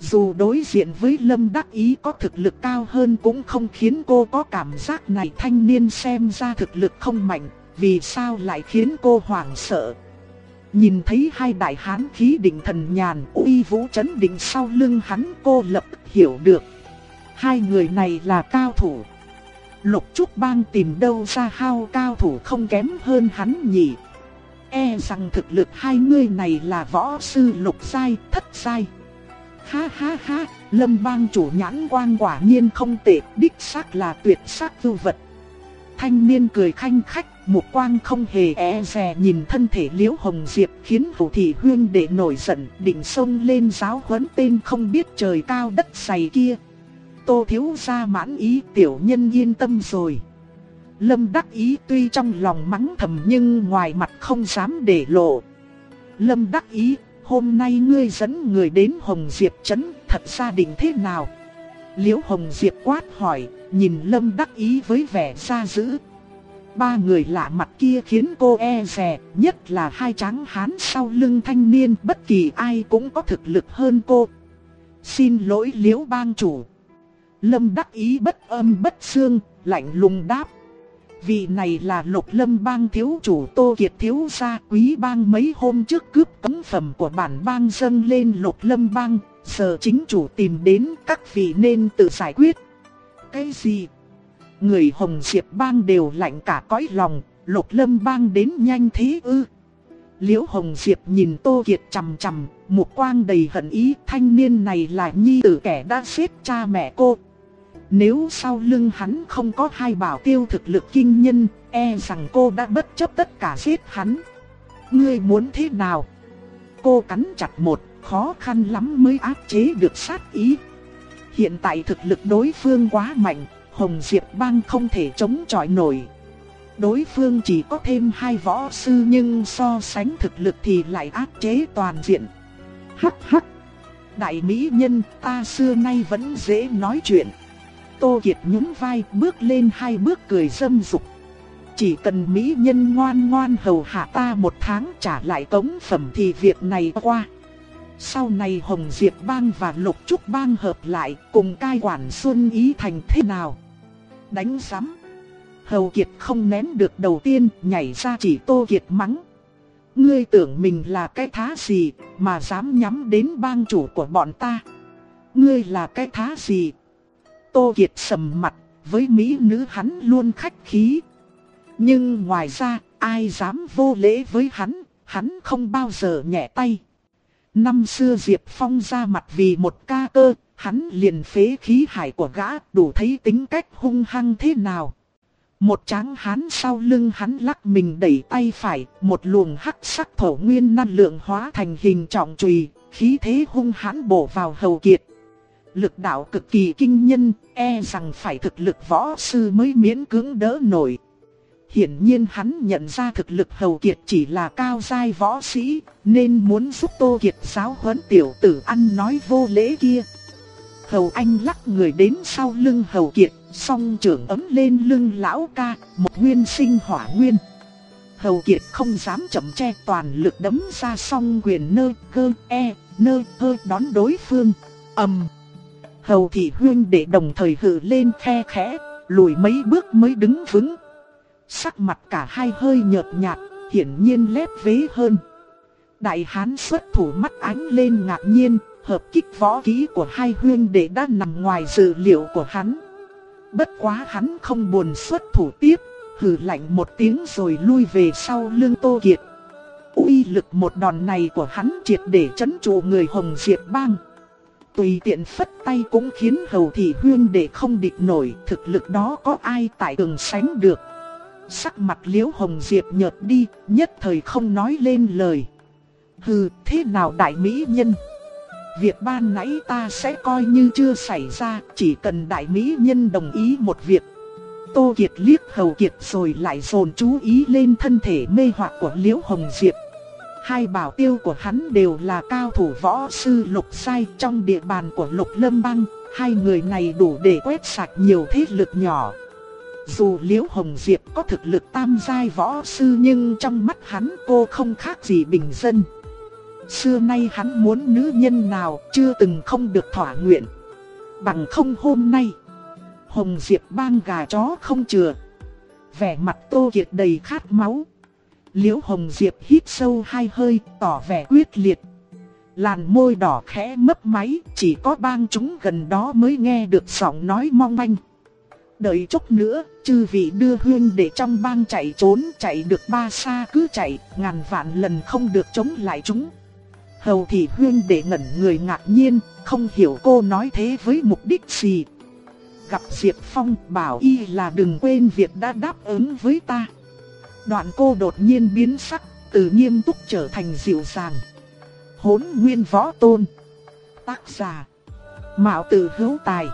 Dù đối diện với Lâm Đắc Ý có thực lực cao hơn cũng không khiến cô có cảm giác này thanh niên xem ra thực lực không mạnh, vì sao lại khiến cô hoảng sợ. Nhìn thấy hai đại hán khí định thần nhàn uy vũ chấn định sau lưng hắn cô lập hiểu được. Hai người này là cao thủ. Lục Trúc Bang tìm đâu ra hao cao thủ không kém hơn hắn nhỉ. E rằng thực lực hai người này là võ sư lục sai, thất sai. Ha ha ha, lâm bang chủ nhãn quang quả nhiên không tệ, đích xác là tuyệt sắc vưu vật. Thanh niên cười khanh khách, một quang không hề e dè nhìn thân thể liễu hồng diệp khiến hữu thị huyên để nổi giận định xông lên giáo huấn tên không biết trời cao đất dày kia. Tô thiếu gia mãn ý tiểu nhân yên tâm rồi. Lâm đắc ý tuy trong lòng mắng thầm nhưng ngoài mặt không dám để lộ. Lâm đắc ý, hôm nay ngươi dẫn người đến Hồng Diệp Trấn, thật gia đình thế nào? Liễu Hồng Diệp quát hỏi, nhìn Lâm đắc ý với vẻ xa dữ. Ba người lạ mặt kia khiến cô e rè, nhất là hai tráng hán sau lưng thanh niên, bất kỳ ai cũng có thực lực hơn cô. Xin lỗi Liễu bang chủ. Lâm đắc ý bất âm bất xương, lạnh lùng đáp. Vị này là lục lâm bang thiếu chủ Tô Kiệt thiếu gia quý bang mấy hôm trước cướp cấm phẩm của bản bang dâng lên lục lâm bang, giờ chính chủ tìm đến các vị nên tự giải quyết. Cái gì? Người Hồng Diệp bang đều lạnh cả cõi lòng, lục lâm bang đến nhanh thế ư. Liễu Hồng Diệp nhìn Tô Kiệt chằm chằm, một quang đầy hận ý thanh niên này là nhi tử kẻ đã xếp cha mẹ cô. Nếu sau lưng hắn không có hai bảo tiêu thực lực kinh nhân, e rằng cô đã bất chấp tất cả giết hắn. Ngươi muốn thế nào? Cô cắn chặt một, khó khăn lắm mới áp chế được sát ý. Hiện tại thực lực đối phương quá mạnh, Hồng Diệp Bang không thể chống chọi nổi. Đối phương chỉ có thêm hai võ sư nhưng so sánh thực lực thì lại áp chế toàn diện. Hắc hắc! Đại mỹ nhân, ta xưa nay vẫn dễ nói chuyện. Tô Kiệt nhún vai, bước lên hai bước cười dâm dục. Chỉ cần mỹ nhân ngoan ngoan hầu hạ ta một tháng trả lại cống phẩm thì việc này qua. Sau này Hồng Diệp Bang và Lục Trúc Bang hợp lại, cùng cai quản Xuân Ý Thành thế nào? Đánh giám. Hầu Kiệt không nén được đầu tiên nhảy ra chỉ Tô Kiệt mắng. Ngươi tưởng mình là cái thá gì mà dám nhắm đến bang chủ của bọn ta? Ngươi là cái thá gì Tô Kiệt sầm mặt, với mỹ nữ hắn luôn khách khí. Nhưng ngoài ra, ai dám vô lễ với hắn, hắn không bao giờ nhẹ tay. Năm xưa Diệp Phong ra mặt vì một ca cơ, hắn liền phế khí hải của gã, đủ thấy tính cách hung hăng thế nào. Một tráng hán sau lưng hắn lắc mình đẩy tay phải, một luồng hắc sắc thổ nguyên năng lượng hóa thành hình trọng trùy, khí thế hung hãn bổ vào hầu kiệt lực đạo cực kỳ kinh nhân, e rằng phải thực lực võ sư mới miễn cưỡng đỡ nổi. Hiển nhiên hắn nhận ra thực lực Hầu Kiệt chỉ là cao giai võ sĩ, nên muốn giúp Tô Kiệt giáo huấn tiểu tử ăn nói vô lễ kia. Hầu Anh lắc người đến sau lưng Hầu Kiệt, song trưởng ấm lên lưng lão ca, một nguyên sinh hỏa nguyên. Hầu Kiệt không dám chậm che toàn lực đấm ra song quyền nơ cơ e, nơ hơ đón đối phương. ầm Hầu thị huyên để đồng thời hử lên khe khẽ, lùi mấy bước mới đứng vững. Sắc mặt cả hai hơi nhợt nhạt, hiển nhiên lép vế hơn. Đại hán xuất thủ mắt ánh lên ngạc nhiên, hợp kích võ kỹ của hai huyên đệ đã nằm ngoài dự liệu của hắn. Bất quá hắn không buồn xuất thủ tiếp, hừ lạnh một tiếng rồi lui về sau lưng Tô Kiệt. uy lực một đòn này của hắn triệt để chấn trụ người Hồng Diệp Bang tùy tiện phất tay cũng khiến hầu thị huyên để không địch nổi, thực lực đó có ai tại cường sánh được. Sắc mặt liễu hồng diệp nhợt đi, nhất thời không nói lên lời. Hừ, thế nào đại mỹ nhân? Việc ban nãy ta sẽ coi như chưa xảy ra, chỉ cần đại mỹ nhân đồng ý một việc. Tô Kiệt liếc Hầu Kiệt rồi lại dồn chú ý lên thân thể mê hoặc của Liễu Hồng Diệp. Hai bảo tiêu của hắn đều là cao thủ võ sư lục sai trong địa bàn của lục lâm băng. Hai người này đủ để quét sạch nhiều thế lực nhỏ. Dù Liễu Hồng Diệp có thực lực tam giai võ sư nhưng trong mắt hắn cô không khác gì bình dân. Xưa nay hắn muốn nữ nhân nào chưa từng không được thỏa nguyện. Bằng không hôm nay, Hồng Diệp bang gà chó không chừa. Vẻ mặt Tô Kiệt đầy khát máu. Liễu Hồng Diệp hít sâu hai hơi, tỏ vẻ quyết liệt. Làn môi đỏ khẽ mấp máy, chỉ có bang chúng gần đó mới nghe được giọng nói mong manh. Đợi chút nữa, chư vị đưa huyên để trong bang chạy trốn, chạy được ba xa cứ chạy, ngàn vạn lần không được chống lại chúng. Hầu thị huyên để ngẩn người ngạc nhiên, không hiểu cô nói thế với mục đích gì. Gặp Diệp Phong bảo y là đừng quên việc đã đáp ứng với ta. Đoạn cô đột nhiên biến sắc, từ nghiêm túc trở thành dịu dàng. Hốn nguyên võ tôn. Tác giả. Mạo tử hữu tài.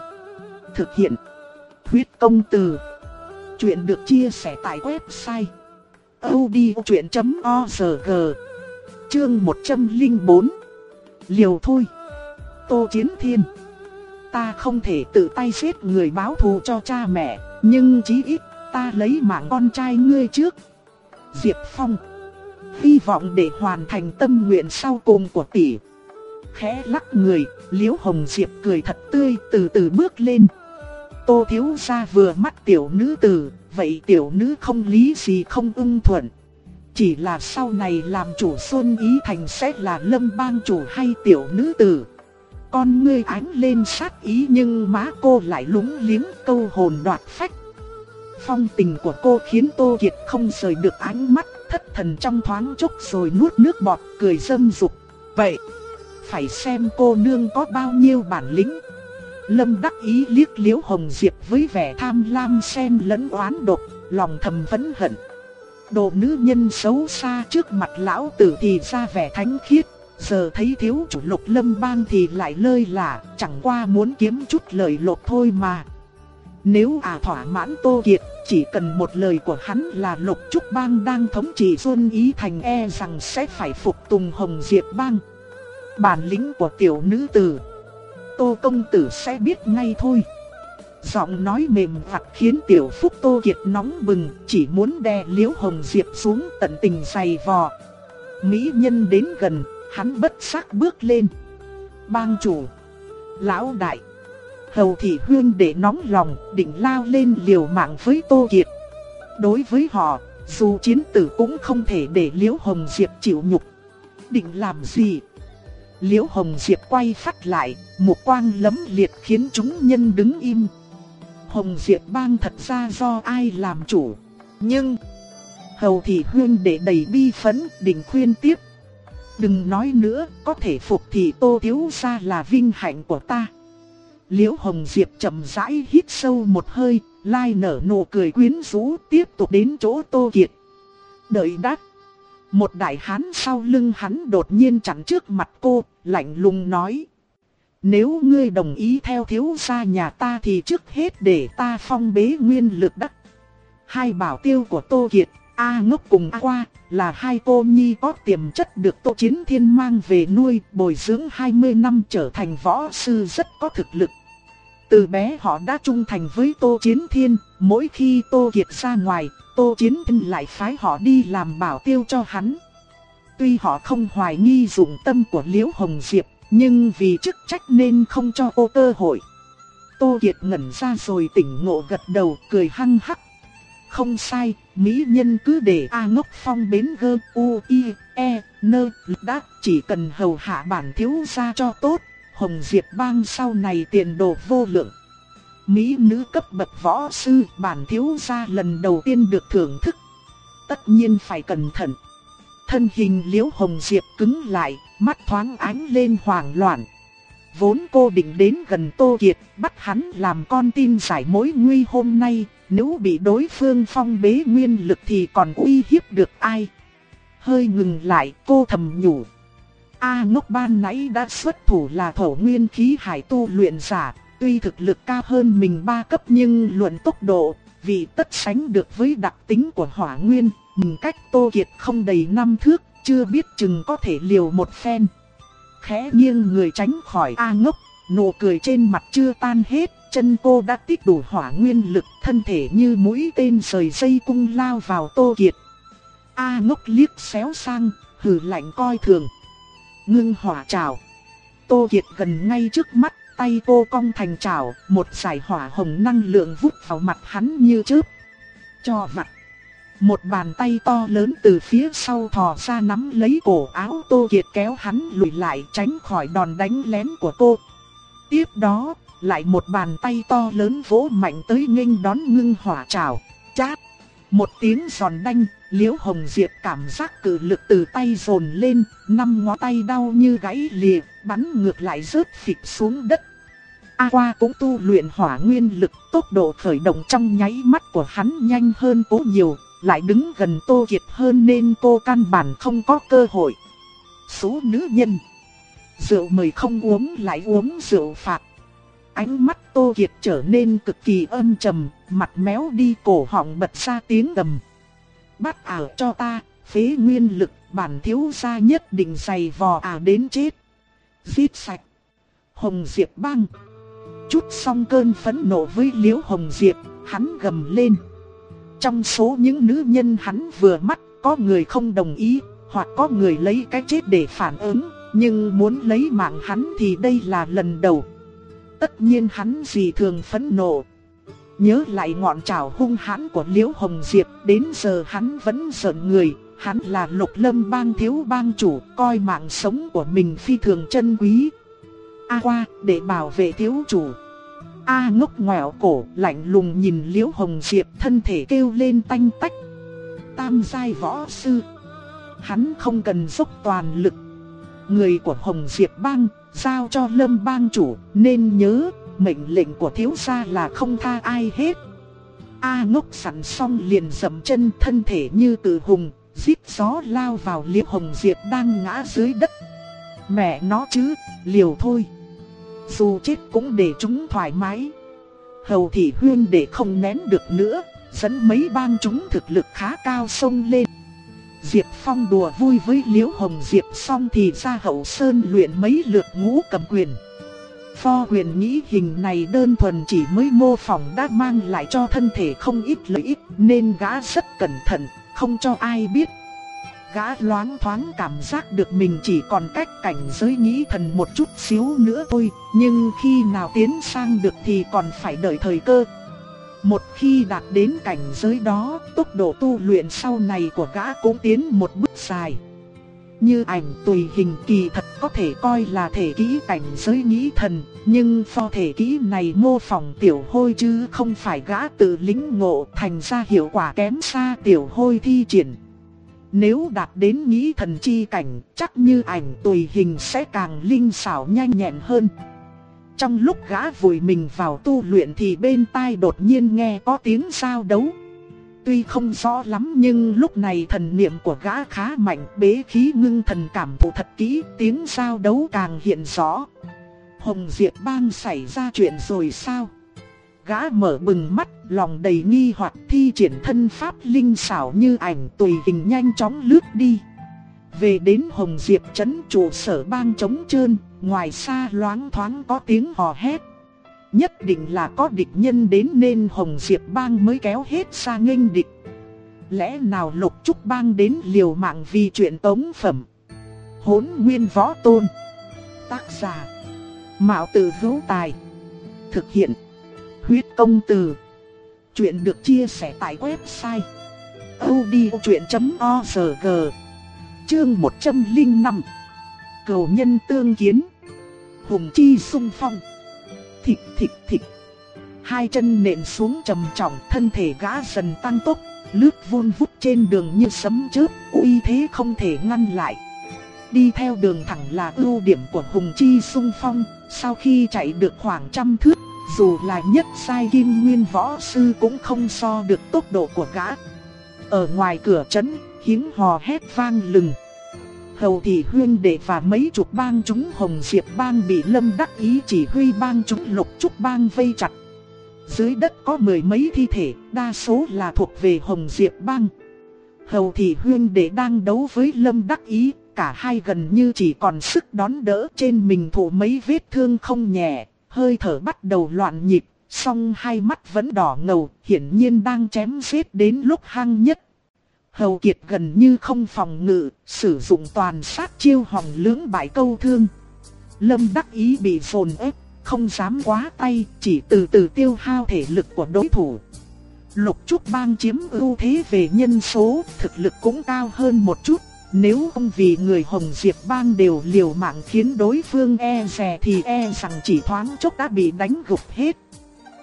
Thực hiện. Huyết công từ. Chuyện được chia sẻ tại website. odchuyện.org Chương 104 Liều thôi. Tô Chiến Thiên. Ta không thể tự tay giết người báo thù cho cha mẹ Nhưng chí ít ta lấy mạng con trai ngươi trước. Diệp Phong. Hy vọng để hoàn thành tâm nguyện sau cùng của tỷ. Khẽ lắc người, Liễu Hồng Diệp cười thật tươi từ từ bước lên. Tô Thiếu Gia vừa mắt tiểu nữ tử, vậy tiểu nữ không lý gì không ưng thuận chỉ là sau này làm chủ Xuân Ý Thành sẽ là lâm bang chủ hay tiểu nữ tử. Con ngươi ánh lên sát ý nhưng má cô lại lúng liếng câu hồn đoạt phách. Phong tình của cô khiến Tô Kiệt không rời được ánh mắt thất thần trong thoáng chốc rồi nuốt nước bọt cười dâm dục. Vậy, phải xem cô nương có bao nhiêu bản lĩnh. Lâm đắc ý liếc liễu hồng diệp với vẻ tham lam xen lẫn oán độc, lòng thầm phẫn hận đồ nữ nhân xấu xa trước mặt lão tử thì ra vẻ thánh khiết, giờ thấy thiếu chủ lục lâm bang thì lại lơi là, chẳng qua muốn kiếm chút lời lộc thôi mà. Nếu à thỏa mãn Tô Kiệt, chỉ cần một lời của hắn là lục trúc bang đang thống trị xuân ý thành e rằng sẽ phải phục tùng hồng diệp bang. Bản lĩnh của tiểu nữ tử, Tô công tử sẽ biết ngay thôi. Giọng nói mềm vặt khiến tiểu phúc tô kiệt nóng bừng, chỉ muốn đè liễu hồng diệp xuống tận tình dày vò. Mỹ nhân đến gần, hắn bất giác bước lên. Bang chủ, lão đại, hầu thị huyên để nóng lòng, định lao lên liều mạng với tô kiệt. Đối với họ, dù chiến tử cũng không thể để liễu hồng diệp chịu nhục. Định làm gì? Liễu Hồng Diệp quay phát lại, một quang lấm liệt khiến chúng nhân đứng im, Hồng Diệp Bang thật ra do ai làm chủ. Nhưng, Hầu Thị Huyên để đầy bi phấn định khuyên tiếp. Đừng nói nữa, có thể phục thì Tô Thiếu Gia là vinh hạnh của ta. Liễu Hồng Diệp chậm rãi hít sâu một hơi, lai nở nụ cười quyến rũ tiếp tục đến chỗ Tô Kiệt. Đợi đắc. Một đại hán sau lưng hắn đột nhiên chặn trước mặt cô, lạnh lùng nói. Nếu ngươi đồng ý theo thiếu gia nhà ta thì trước hết để ta phong bế nguyên lực đất. Hai bảo tiêu của Tô Kiệt, A ngốc cùng A qua, là hai cô nhi có tiềm chất được Tô Chiến Thiên mang về nuôi, bồi dưỡng 20 năm trở thành võ sư rất có thực lực. Từ bé họ đã trung thành với Tô Chiến Thiên, mỗi khi Tô Kiệt ra ngoài, Tô Chiến Thiên lại phái họ đi làm bảo tiêu cho hắn. Tuy họ không hoài nghi dụng tâm của Liễu Hồng Diệp, nhưng vì chức trách nên không cho cô cơ hội. Tô Kiệt ngẩn ra rồi tỉnh ngộ gật đầu cười hăng hắc. Không sai, mỹ nhân cứ để A ngốc phong bến gơ u i e nơ đát chỉ cần hầu hạ bản thiếu gia cho tốt, Hồng Diệp bang sau này tiền đồ vô lượng. Mỹ nữ cấp bậc võ sư bản thiếu gia lần đầu tiên được thưởng thức. Tất nhiên phải cẩn thận. Thân hình liễu hồng diệp cứng lại, mắt thoáng ánh lên hoảng loạn. Vốn cô định đến gần Tô Kiệt, bắt hắn làm con tin giải mối nguy hôm nay, nếu bị đối phương phong bế nguyên lực thì còn uy hiếp được ai. Hơi ngừng lại, cô thầm nhủ. A ngốc ban nãy đã xuất thủ là thổ nguyên khí hải tu luyện giả, tuy thực lực cao hơn mình ba cấp nhưng luận tốc độ, vì tất sánh được với đặc tính của hỏa nguyên, mình cách Tô Kiệt không đầy năm thước, chưa biết chừng có thể liều một phen. Khẽ nghiêng người tránh khỏi A ngốc, nụ cười trên mặt chưa tan hết, chân cô đã tích đủ hỏa nguyên lực, thân thể như mũi tên rời dây cung lao vào Tô Kiệt. A ngốc liếc xéo sang, hừ lạnh coi thường. Ngưng hỏa trào. Tô Kiệt gần ngay trước mắt, tay cô cong thành trào, một giải hỏa hồng năng lượng vút vào mặt hắn như chớp. Cho vặt. Một bàn tay to lớn từ phía sau thò ra nắm lấy cổ áo Tô Kiệt kéo hắn lùi lại tránh khỏi đòn đánh lén của cô. Tiếp đó, lại một bàn tay to lớn vỗ mạnh tới nghênh đón ngưng hỏa trào. Chát! Một tiếng giòn đanh, Liễu Hồng Diệp cảm giác cử lực từ tay dồn lên, năm ngón tay đau như gãy lìa, bắn ngược lại rớt phịch xuống đất. A qua cũng tu luyện hỏa nguyên lực, tốc độ khởi động trong nháy mắt của hắn nhanh hơn cố nhiều, lại đứng gần Tô Kiệt hơn nên cô căn bản không có cơ hội. Số nữ nhân, rượu mời không uống lại uống rượu phạt. Ánh mắt Tô Kiệt trở nên cực kỳ âm trầm, mặt méo đi cổ họng bật ra tiếng gầm. Bắt ảo cho ta, phế nguyên lực, bản thiếu gia nhất định dày vò ả đến chết. Giết sạch. Hồng Diệp băng. Chút xong cơn phẫn nộ với Liễu Hồng Diệp, hắn gầm lên. Trong số những nữ nhân hắn vừa mắt, có người không đồng ý, hoặc có người lấy cái chết để phản ứng, nhưng muốn lấy mạng hắn thì đây là lần đầu. Tất nhiên hắn gì thường phẫn nộ. Nhớ lại ngọn trảo hung hãn của Liễu Hồng Diệp, đến giờ hắn vẫn giận người, hắn là lục lâm bang thiếu bang chủ, coi mạng sống của mình phi thường chân quý. A qua, để bảo vệ thiếu chủ. A ngốc ngoẹo cổ, lạnh lùng nhìn Liễu Hồng Diệp thân thể kêu lên tanh tách. Tam giai võ sư. Hắn không cần dốc toàn lực. Người của Hồng Diệp bang, giao cho lâm bang chủ, nên nhớ, mệnh lệnh của thiếu gia là không tha ai hết. A ngốc sẵn xong liền dầm chân thân thể như từ hùng, giết gió lao vào Liễu Hồng Diệp đang ngã dưới đất. Mẹ nó chứ, liều thôi. Dù chết cũng để chúng thoải mái. Hầu thị huyên để không nén được nữa, dẫn mấy bang chúng thực lực khá cao sông lên. Diệp Phong đùa vui với Liễu Hồng Diệp xong thì ra hậu sơn luyện mấy lượt ngũ cầm quyền. Pho huyền nghĩ hình này đơn thuần chỉ mới mô phỏng đã mang lại cho thân thể không ít lợi ích nên gã rất cẩn thận, không cho ai biết Gã loáng thoáng cảm giác được mình chỉ còn cách cảnh giới nghĩ thần một chút xíu nữa thôi, nhưng khi nào tiến sang được thì còn phải đợi thời cơ. Một khi đạt đến cảnh giới đó, tốc độ tu luyện sau này của gã cũng tiến một bước dài. Như ảnh tùy hình kỳ thật có thể coi là thể kỹ cảnh giới nghĩ thần, nhưng pho thể kỹ này mô phỏng tiểu hôi chứ không phải gã tự lính ngộ thành ra hiệu quả kém xa tiểu hôi thi triển. Nếu đạt đến nghĩ thần chi cảnh, chắc như ảnh tùy hình sẽ càng linh xảo nhanh nhẹn hơn. Trong lúc gã vùi mình vào tu luyện thì bên tai đột nhiên nghe có tiếng sao đấu. Tuy không rõ lắm nhưng lúc này thần niệm của gã khá mạnh bế khí ngưng thần cảm thụ thật kỹ tiếng sao đấu càng hiện rõ. Hồng Diệp Bang xảy ra chuyện rồi sao? Gã mở bừng mắt, lòng đầy nghi hoặc thi triển thân pháp linh xảo như ảnh tùy hình nhanh chóng lướt đi. Về đến Hồng Diệp trấn trụ sở bang trống trơn, ngoài xa loáng thoáng có tiếng hò hét. Nhất định là có địch nhân đến nên Hồng Diệp bang mới kéo hết xa nghênh địch. Lẽ nào lục trúc bang đến liều mạng vì chuyện tống phẩm. Hốn nguyên võ tôn. Tác giả. Mạo tử hữu tài. Thực hiện. Huyết công từ. Chuyện được chia sẻ tại website odchuyện.org Chương 105 Cầu nhân tương kiến. Hùng chi sung phong. Thịt thịt thịt. Hai chân nện xuống trầm trọng thân thể gã dần tăng tốc Lướt vun vút trên đường như sấm chớp uy thế không thể ngăn lại. Đi theo đường thẳng là ưu điểm của Hùng Chi sung phong Sau khi chạy được khoảng trăm thước dù là nhất sai kim nguyên võ sư cũng không so được tốc độ của gã. Ở ngoài cửa trấn, hiến hò hét vang lừng. Hầu thị huyên đệ và mấy chục bang chúng Hồng Diệp bang bị Lâm Đắc Ý chỉ huy bang chúng lục trúc bang vây chặt. Dưới đất có mười mấy thi thể, đa số là thuộc về Hồng Diệp Bang. Hầu thị huyên đệ đang đấu với Lâm Đắc Ý, cả hai gần như chỉ còn sức đón đỡ trên mình thủ mấy vết thương không nhẹ, hơi thở bắt đầu loạn nhịp, song hai mắt vẫn đỏ ngầu, hiển nhiên đang chém giết đến lúc hăng nhất. Hầu Kiệt gần như không phòng ngự, sử dụng toàn sát chiêu hồng lưỡng bại câu thương. Lâm đắc ý bị phồn ép, không dám quá tay, chỉ từ từ tiêu hao thể lực của đối thủ. Lục Trúc Bang chiếm ưu thế về nhân số, thực lực cũng cao hơn một chút. Nếu không vì người Hồng Diệp Bang đều liều mạng khiến đối phương e rè thì e rằng chỉ thoáng chốc đã bị đánh gục hết.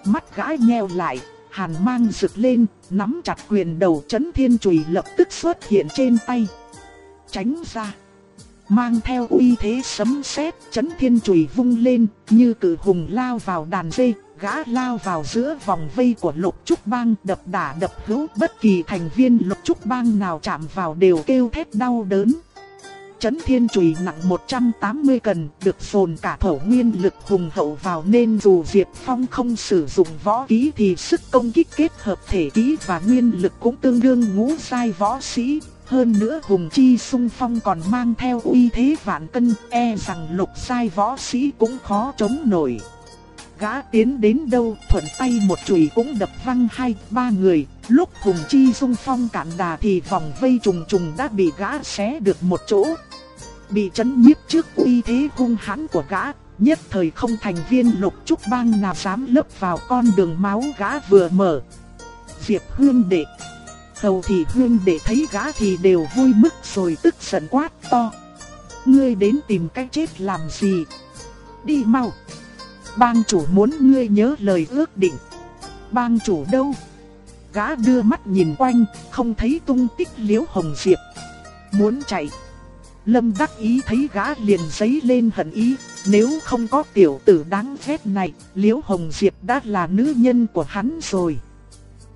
Mắt gái nheo lại, hàn mang rực lên, nắm chặt quyền đầu chấn thiên chùy lập tức xuất hiện trên tay. Tránh ra. Mang theo uy thế sấm sét, chấn thiên chùy vung lên, như cử hùng lao vào đàn dê, gã lao vào giữa vòng vây của lục trúc bang đập đả đập hữu bất kỳ thành viên lục trúc bang nào chạm vào đều kêu thét đau đớn. Chấn thiên chùy nặng 180 cần được phồn cả thổ nguyên lực hùng hậu vào nên dù Diệp Phong không sử dụng võ kỹ thì sức công kích kết hợp thể kỹ và nguyên lực cũng tương đương ngũ sai võ sĩ. Hơn nữa Hùng Chi sung phong còn mang theo uy thế vạn cân e rằng lục sai võ sĩ cũng khó chống nổi. Gã tiến đến đâu thuận tay một chùy cũng đập văng hai ba người, lúc Hùng Chi sung phong cản đà thì vòng vây trùng trùng đã bị gã xé được một chỗ. Bị chấn nhiếp trước uy thế hung hãn của gã, nhất thời không thành viên lục trúc bang nào dám lấp vào con đường máu gã vừa mở. Diệp Hương Đệ Hầu thì Hương Đệ thấy gã thì đều vui mức rồi tức giận quát to. Ngươi đến tìm cách chết làm gì? Đi mau! Bang chủ muốn ngươi nhớ lời ước định. Bang chủ đâu? Gã đưa mắt nhìn quanh, không thấy tung tích liễu hồng diệp. Muốn chạy. Lâm đắc ý thấy gã liền giấy lên hận ý, nếu không có tiểu tử đáng ghét này, liễu hồng diệp đã là nữ nhân của hắn rồi.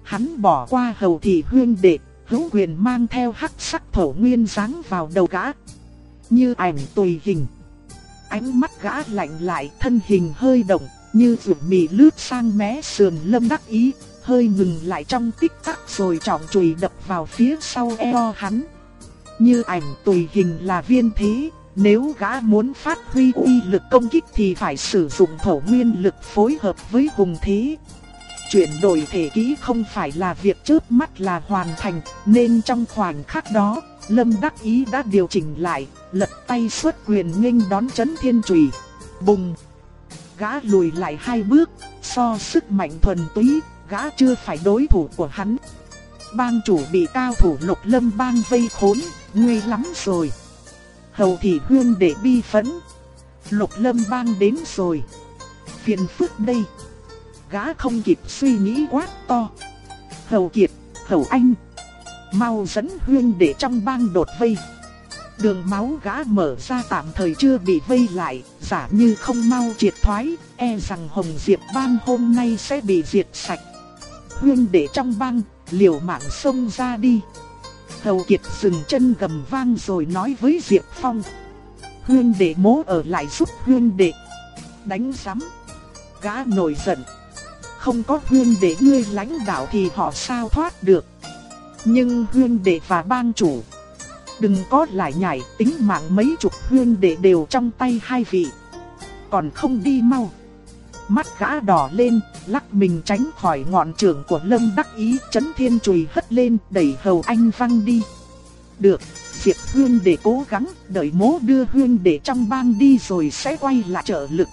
Hắn bỏ qua hầu thị huyên đệ, hữu quyền mang theo hắc sắc thổ nguyên dáng vào đầu gã. Như ảnh tùy hình. Ánh mắt gã lạnh lại thân hình hơi động, như vượt mì lướt sang mé sườn lâm đắc ý, hơi ngừng lại trong tích tắc rồi trọng chùy đập vào phía sau eo hắn. Như ảnh tùy hình là viên thế, nếu gã muốn phát huy uy lực công kích thì phải sử dụng thổ nguyên lực phối hợp với hùng thế. Chuyển đổi thể kỹ không phải là việc trước mắt là hoàn thành, nên trong khoảnh khắc đó, Lâm Đắc Ý đã điều chỉnh lại, lật tay xuất quyền nghênh đón chấn thiên chùy. Bùng! Gã lùi lại hai bước, so sức mạnh thuần túy, gã chưa phải đối thủ của hắn. Bang chủ bị cao thủ lục lâm bang vây khốn, nguy lắm rồi. Hầu thị hương để bi phấn. Lục lâm bang đến rồi. Phiền phức đây. Gã không kịp suy nghĩ quát to. Hầu kiệt, hầu anh. Mau dẫn huyên để trong bang đột vây. Đường máu gã mở ra tạm thời chưa bị vây lại, giả như không mau triệt thoái, e rằng Hồng Diệp bang hôm nay sẽ bị diệt sạch. Huyên để trong bang, liều mạng xông ra đi. Hầu Kiệt dừng chân gầm vang rồi nói với Diệp Phong. Huyên đệ mố ở lại giúp huyên đệ. Đánh giám. Gã nổi giận. Không có huyên đệ ngươi lãnh đạo thì họ sao thoát được. Nhưng huyên đệ và bang chủ. Đừng có lại nhảy tính mạng mấy chục huyên đệ đều trong tay hai vị. Còn không đi mau. Mắt gã đỏ lên, lắc mình tránh khỏi ngọn trường của Lâm Đắc Ý, chấn thiên chùy hất lên, đẩy hầu anh văng đi. Được, Diệp Huyên để cố gắng, đợi mố đưa Huyên để trong bang đi rồi sẽ quay lại trợ lực.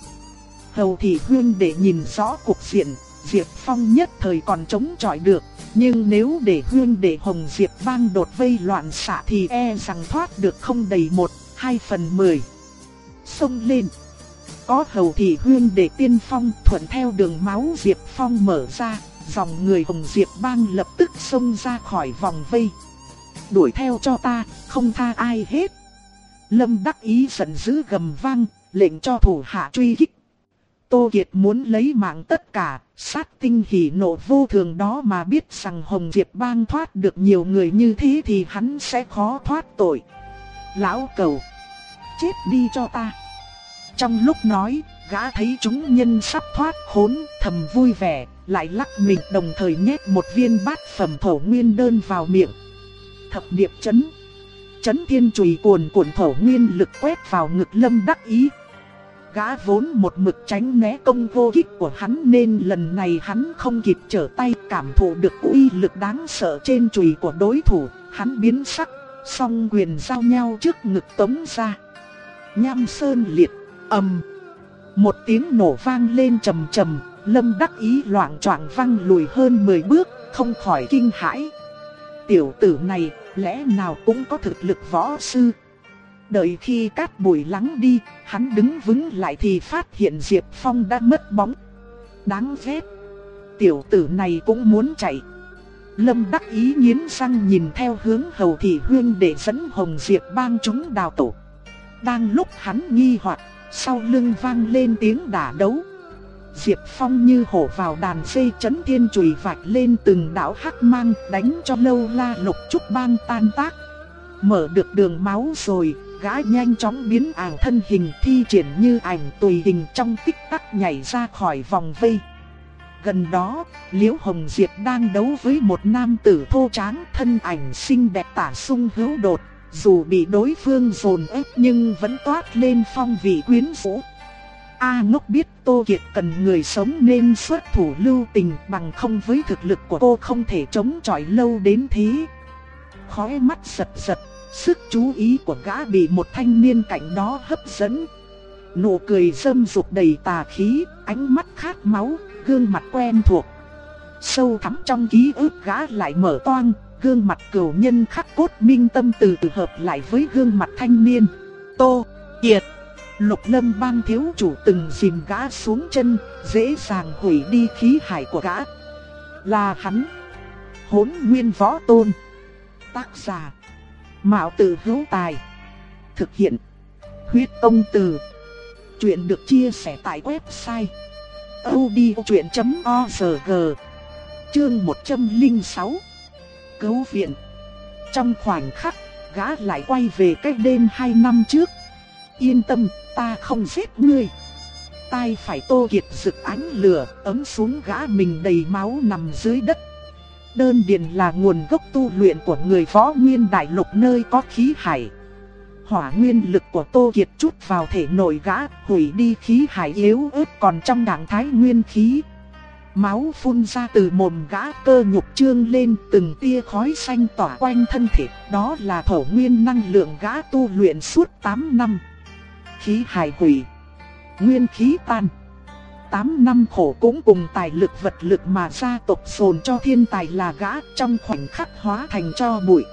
Hầu thì Huyên để nhìn rõ cuộc diện, Diệp Phong nhất thời còn chống chọi được, nhưng nếu để Huyên để Hồng Diệp bang đột vây loạn xạ thì e rằng thoát được không đầy một, hai phần mười. Xông lên! Có hầu thị huyên để tiên phong thuận theo đường máu Diệp Phong mở ra, dòng người Hồng Diệp bang lập tức xông ra khỏi vòng vây. Đuổi theo cho ta, không tha ai hết. Lâm đắc ý giận dữ gầm vang, lệnh cho thủ hạ truy kích. Tô Kiệt muốn lấy mạng tất cả, sát tinh hỉ nộ vô thường đó mà biết rằng Hồng Diệp bang thoát được nhiều người như thế thì hắn sẽ khó thoát tội. Lão cầu, chết đi cho ta. Trong lúc nói, gã thấy chúng nhân sắp thoát khốn, thầm vui vẻ, lại lắc mình đồng thời nhét một viên bát phẩm thổ nguyên đơn vào miệng. Thập điệp chấn. Chấn thiên chùy cuồn cuộn thổ nguyên lực quét vào ngực lâm đắc ý. Gã vốn một mực tránh né công vô kích của hắn nên lần này hắn không kịp trở tay cảm thụ được uy lực đáng sợ trên chùy của đối thủ. Hắn biến sắc, song quyền giao nhau trước ngực tống ra. Nham sơn liệt, ầm. Một tiếng nổ vang lên trầm trầm, lâm đắc ý loạn choạng văng lùi hơn 10 bước, không khỏi kinh hãi. Tiểu tử này, lẽ nào cũng có thực lực võ sư. Đợi khi cát bụi lắng đi, hắn đứng vững lại thì phát hiện Diệp Phong đã mất bóng. Đáng ghét. Tiểu tử này cũng muốn chạy. Lâm đắc ý nghiến răng nhìn theo hướng hầu thị huyên để dẫn Hồng Diệp bang chúng đào tổ. Đang lúc hắn nghi hoặc, sau lưng vang lên tiếng đả đấu. Diệp Phong như hổ vào đàn dây chấn thiên chùy vạch lên từng đạo hắc mang đánh cho lâu la lục trúc bang tan tác. Mở được đường máu rồi, gã nhanh chóng biến ảo thân hình thi triển như ảnh tùy hình trong tích tắc nhảy ra khỏi vòng vây. Gần đó, Liễu Hồng Diệp đang đấu với một nam tử thô tráng thân ảnh xinh đẹp tả sung hữu đột, dù bị đối phương dồn ép nhưng vẫn toát lên phong vị quyến rũ. A ngốc biết Tô Kiệt cần người sống nên xuất thủ lưu tình bằng không với thực lực của cô không thể chống chọi lâu đến thế. Khói mắt giật giật, sức chú ý của gã bị một thanh niên cạnh đó hấp dẫn. Nụ cười dâm dục đầy tà khí, ánh mắt khát máu, gương mặt quen thuộc. Sâu thẳm trong ký ức gã lại mở toang, gương mặt cửu nhân khắc cốt minh tâm từ từ hợp lại với gương mặt thanh niên. Tô, Kiệt, Lục Lâm bang thiếu chủ từng dìm gã xuống chân, dễ dàng hủy đi khí hải của gã. Là hắn. Hốn nguyên võ tôn. Tác giả. Mạo tử hữu tài. Thực hiện. Huyết ông từ. Chuyện được chia sẻ tại website. odchuyện.org Chương 106 Cứu viện Trong khoảnh khắc, gã lại quay về cách đêm 2 năm trước. Yên tâm, ta không giết ngươi. Tai phải tô kiệt rực ánh lửa, ấm xuống gã mình đầy máu nằm dưới đất. Đơn điền là nguồn gốc tu luyện của người võ nguyên đại lục nơi có khí hải. Hỏa nguyên lực của Tô Kiệt chút vào thể nội gã, hủy đi khí hải yếu ớt còn trong trạng thái nguyên khí. Máu phun ra từ mồm gã cơ nhục trương lên từng tia khói xanh tỏa quanh thân thể, đó là thổ nguyên năng lượng gã tu luyện suốt 8 năm khí hài hủy, nguyên khí tan. 8 năm khổ cũng cùng tài lực vật lực mà gia tộc sồn cho thiên tài là gã trong khoảnh khắc hóa thành cho bụi.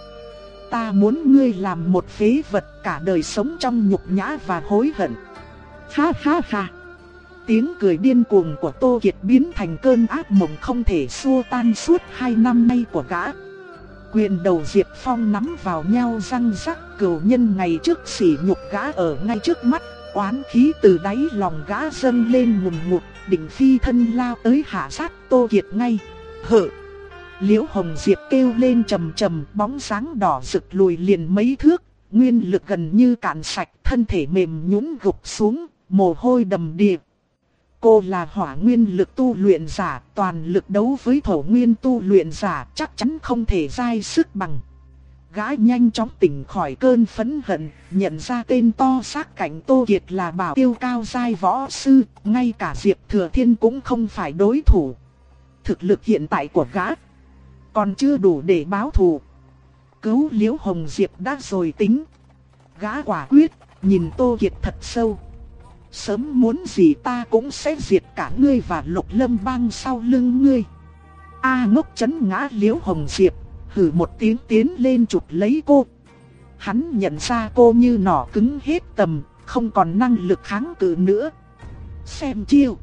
Ta muốn ngươi làm một phế vật cả đời sống trong nhục nhã và hối hận. Ha ha ha. Tiếng cười điên cuồng của Tô Kiệt biến thành cơn ác mộng không thể xua tan suốt hai năm nay của gã. Quyền đầu Diệp Phong nắm vào nhau răng rắc cửu nhân ngày trước sỉ nhục gã ở ngay trước mắt, oán khí từ đáy lòng gã dâng lên ngùn ngụt, đỉnh phi thân lao tới hạ sát Tô Kiệt ngay. Hở! Liễu Hồng Diệp kêu lên trầm trầm, bóng sáng đỏ rực lùi liền mấy thước, nguyên lực gần như cạn sạch, thân thể mềm nhũn gục xuống, mồ hôi đầm đìa. Cô là hỏa nguyên lực tu luyện giả, toàn lực đấu với thổ nguyên tu luyện giả chắc chắn không thể dai sức bằng. gái nhanh chóng tỉnh khỏi cơn phẫn hận, nhận ra tên to xác cảnh Tô Kiệt là bảo tiêu cao dai võ sư, ngay cả Diệp Thừa Thiên cũng không phải đối thủ. Thực lực hiện tại của gã còn chưa đủ để báo thù. Cứu Liễu Hồng Diệp đã rồi tính. Gã quả quyết, nhìn Tô Kiệt thật sâu. Sớm muốn gì ta cũng sẽ diệt cả ngươi và lục lâm bang sau lưng ngươi. A ngốc chấn ngã liễu hồng diệp, hử một tiếng tiến lên chụp lấy cô. Hắn nhận ra cô như nỏ cứng hết tầm, không còn năng lực kháng cự nữa. Xem chiêu.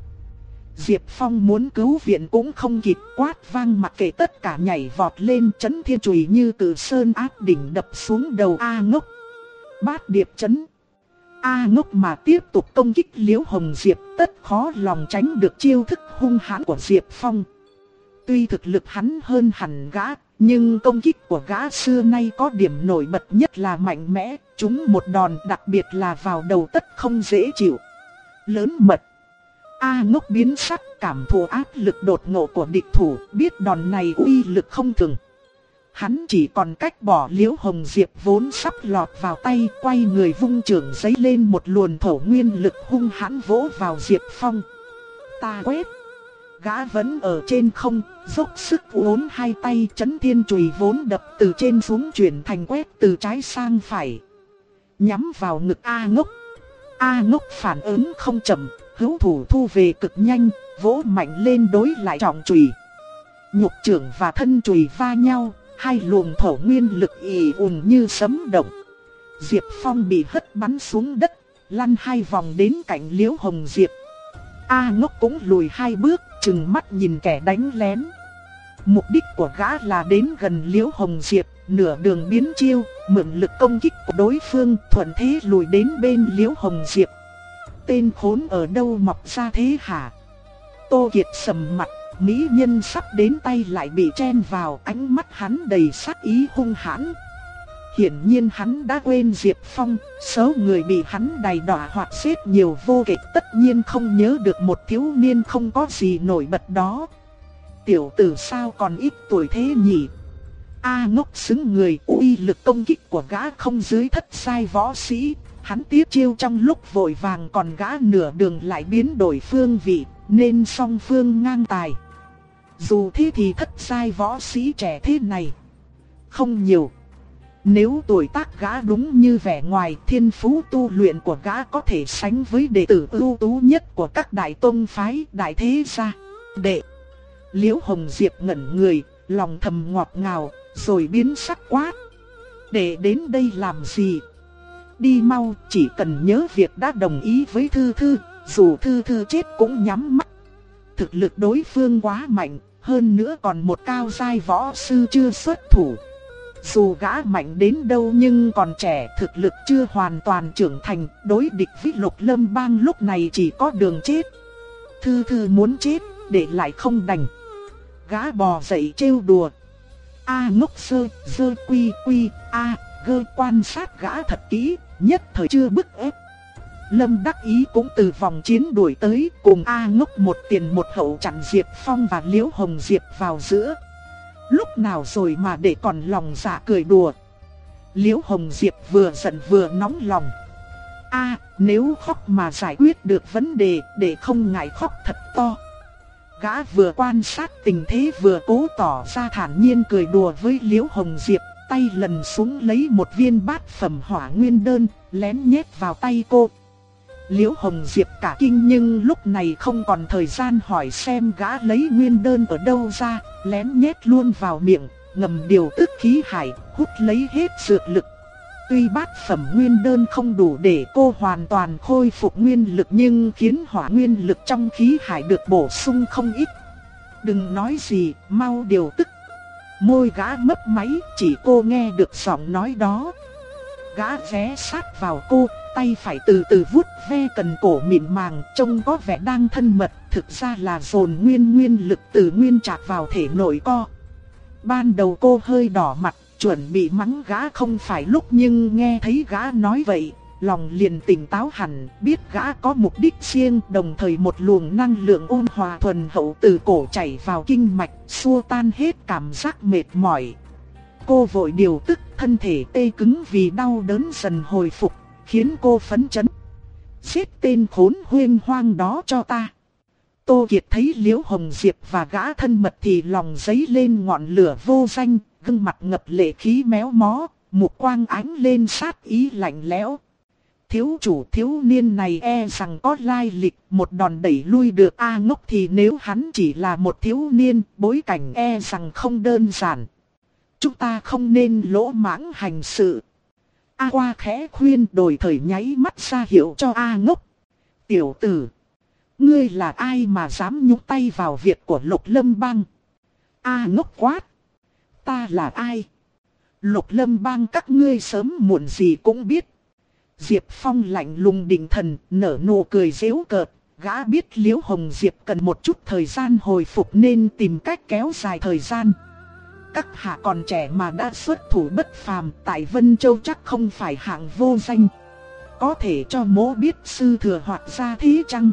Diệp Phong muốn cứu viện cũng không kịp quát vang mặc kệ tất cả nhảy vọt lên chấn thiên chùy như từ sơn áp đỉnh đập xuống đầu A ngốc. Bát điệp chấn. A ngốc mà tiếp tục công kích Liễu Hồng Diệp tất khó lòng tránh được chiêu thức hung hãn của Diệp Phong. Tuy thực lực hắn hơn hẳn gã, nhưng công kích của gã xưa nay có điểm nổi bật nhất là mạnh mẽ, chúng một đòn đặc biệt là vào đầu tất không dễ chịu. Lớn mật. A ngốc biến sắc cảm thụ áp lực đột ngộ của địch thủ, biết đòn này uy lực không thường. Hắn chỉ còn cách bỏ liễu hồng diệp vốn sắp lọt vào tay, quay người vung trường giấy lên một luồn thổ nguyên lực hung hãn vỗ vào Diệp Phong. Ta quét! Gã vẫn ở trên không, dốc sức uốn hai tay chấn thiên chùy vốn đập từ trên xuống chuyển thành quét từ trái sang phải. Nhắm vào ngực A ngốc. A ngốc phản ứng không chậm, hữu thủ thu về cực nhanh, vỗ mạnh lên đối lại trọng chùy. Nhục trưởng và thân chùy va nhau, hai luồng thổ nguyên lực ì ùn như sấm động. Diệp Phong bị hất bắn xuống đất, lăn hai vòng đến cạnh Liễu Hồng Diệp. A ngốc cũng lùi hai bước, chừng mắt nhìn kẻ đánh lén. Mục đích của gã là đến gần Liễu Hồng Diệp, nửa đường biến chiêu, mượn lực công kích của đối phương, thuận thế lùi đến bên Liễu Hồng Diệp. Tên khốn ở đâu mọc ra thế hả? Tô Kiệt sầm mặt, mỹ nhân sắp đến tay lại bị chen vào, ánh mắt hắn đầy sát ý hung hãn. Hiển nhiên hắn đã quên Diệp Phong, số người bị hắn đầy đọa hoặc xếp nhiều vô kể tất nhiên không nhớ được một thiếu niên không có gì nổi bật đó. Tiểu tử sao còn ít tuổi thế nhỉ? A ngốc xứng người uy lực công kích của gã không dưới thất sai võ sĩ, hắn tiếp chiêu trong lúc vội vàng còn gã nửa đường lại biến đổi phương vị, nên song phương ngang tài. Dù thế thì thất sai võ sĩ trẻ thế này, không nhiều. Nếu tuổi tác gã đúng như vẻ ngoài thiên phú tu luyện của gã có thể sánh với đệ tử ưu tú nhất của các đại tôn phái đại thế gia. Đệ Liễu Hồng Diệp ngẩn người, lòng thầm ngọt ngào, rồi biến sắc quát. đệ đến đây làm gì? Đi mau, chỉ cần nhớ việc đã đồng ý với Thư Thư, dù Thư Thư chết cũng nhắm mắt. Thực lực đối phương quá mạnh, hơn nữa còn một cao giai võ sư chưa xuất thủ. Dù gã mạnh đến đâu nhưng còn trẻ thực lực chưa hoàn toàn trưởng thành, đối địch với lục lâm bang lúc này chỉ có đường chết. Thư thư muốn chết, để lại không đành. Gã bò dậy trêu đùa. A ngốc sơ, sơ quy quy, A, gơ quan sát gã thật kỹ, nhất thời chưa bức ép. Lâm Đắc Ý cũng từ vòng chiến đuổi tới cùng A ngốc một tiền một hậu chặn Diệp Phong và Liễu Hồng Diệp vào giữa. Lúc nào rồi mà để còn lòng dạ cười đùa. Liễu Hồng Diệp vừa giận vừa nóng lòng. A, nếu khóc mà giải quyết được vấn đề để không ngại khóc thật to. Gã vừa quan sát tình thế vừa cố tỏ ra thản nhiên cười đùa với Liễu Hồng Diệp, tay lần xuống lấy một viên bát phẩm hỏa nguyên đơn, lén nhét vào tay cô. Liễu Hồng Diệp cả kinh nhưng lúc này không còn thời gian hỏi xem gã lấy nguyên đơn ở đâu ra, lén nhét luôn vào miệng, ngầm điều tức khí hải, hút lấy hết dược lực. Tuy bát phẩm nguyên đơn không đủ để cô hoàn toàn khôi phục nguyên lực nhưng khiến hỏa nguyên lực trong khí hải được bổ sung không ít. Đừng nói gì, mau điều tức. Môi gã mấp máy, chỉ cô nghe được giọng nói đó. Gã ghé sát vào cô, tay phải từ từ vuốt ve cần cổ mịn màng, trông có vẻ đang thân mật, thực ra là dồn nguyên nguyên lực từ nguyên trạc vào thể nội co. Ban đầu cô hơi đỏ mặt, chuẩn bị mắng gã không phải lúc nhưng nghe thấy gã nói vậy, lòng liền tỉnh táo hẳn, biết gã có mục đích riêng, đồng thời một luồng năng lượng ôn hòa thuần hậu từ cổ chảy vào kinh mạch, xua tan hết cảm giác mệt mỏi. Cô vội điều tức, thân thể tê cứng vì đau đớn dần hồi phục, khiến cô phấn chấn. Giết tên khốn huyên hoang đó cho ta. Tô Kiệt thấy Liễu Hồng Diệp và gã thân mật thì lòng giấy lên ngọn lửa vô danh, gương mặt ngập lệ khí méo mó, mục quang ánh lên sát ý lạnh lẽo. Thiếu chủ thiếu niên này e rằng có lai lịch, một đòn đẩy lui được A ngốc thì nếu hắn chỉ là một thiếu niên, bối cảnh e rằng không đơn giản. Chúng ta không nên lỗ mãng hành sự. A qua khẽ khuyên đổi thời nháy mắt ra hiệu cho A ngốc. Tiểu tử, ngươi là ai mà dám nhúc tay vào việc của lục lâm bang? A ngốc quát, ta là ai? Lục lâm bang các ngươi sớm muộn gì cũng biết. Diệp Phong lạnh lùng định thần, nở nụ cười dễu cợt, gã biết Liễu Hồng Diệp cần một chút thời gian hồi phục nên tìm cách kéo dài thời gian các hạ còn trẻ mà đã xuất thủ bất phàm tại Vân Châu chắc không phải hạng vô danh. Có thể cho mố biết sư thừa hoặc gia thế chăng?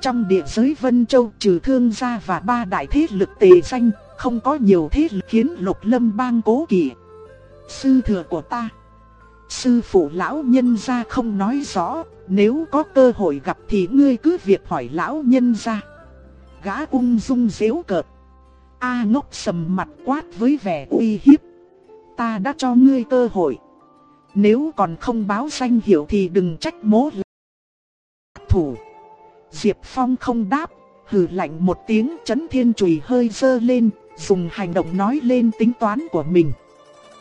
Trong địa giới Vân Châu trừ thương gia và ba đại thế lực tề danh, không có nhiều thế lực khiến lục lâm bang cố kỵ. Sư thừa của ta Sư phụ lão nhân gia không nói rõ, nếu có cơ hội gặp thì ngươi cứ việc hỏi lão nhân gia. Gã ung dung dễu cợt. A ngốc sầm mặt quát với vẻ uy hiếp. Ta đã cho ngươi cơ hội. Nếu còn không báo danh hiệu thì đừng trách mố là thủ. Diệp Phong không đáp, hừ lạnh một tiếng chấn thiên chùy hơi dơ lên, dùng hành động nói lên tính toán của mình.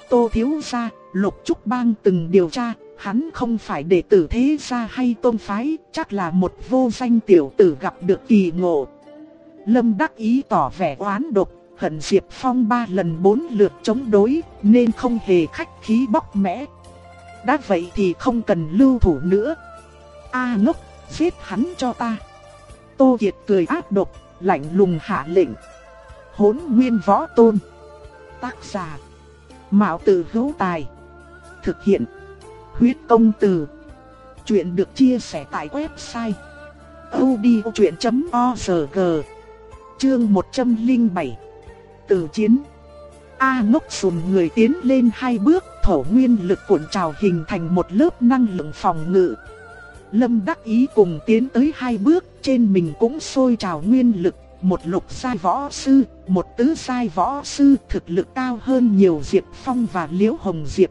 Tô thiếu gia, lục trúc bang từng điều tra, hắn không phải đệ tử thế gia hay tôn phái, chắc là một vô danh tiểu tử gặp được kỳ ngộ. Lâm đắc ý tỏ vẻ oán độc, hận Diệp Phong ba lần bốn lượt chống đối, nên không hề khách khí bóc mẽ. Đã vậy thì không cần lưu thủ nữa. A ngốc, giết hắn cho ta. Tô Kiệt cười ác độc, lạnh lùng hạ lệnh. Hốn nguyên võ tôn. Tác giả. Mạo tử hữu tài. Thực hiện. Huyết công từ. Chuyện được chia sẻ tại website. odchuyện.org Chương 107 Từ chiến A ngốc sùn người tiến lên hai bước thổ nguyên lực cuộn trào hình thành một lớp năng lượng phòng ngự. Lâm đắc ý cùng tiến tới hai bước trên mình cũng sôi trào nguyên lực. Một lục sai võ sư, một tứ sai võ sư thực lực cao hơn nhiều Diệp Phong và Liễu Hồng Diệp.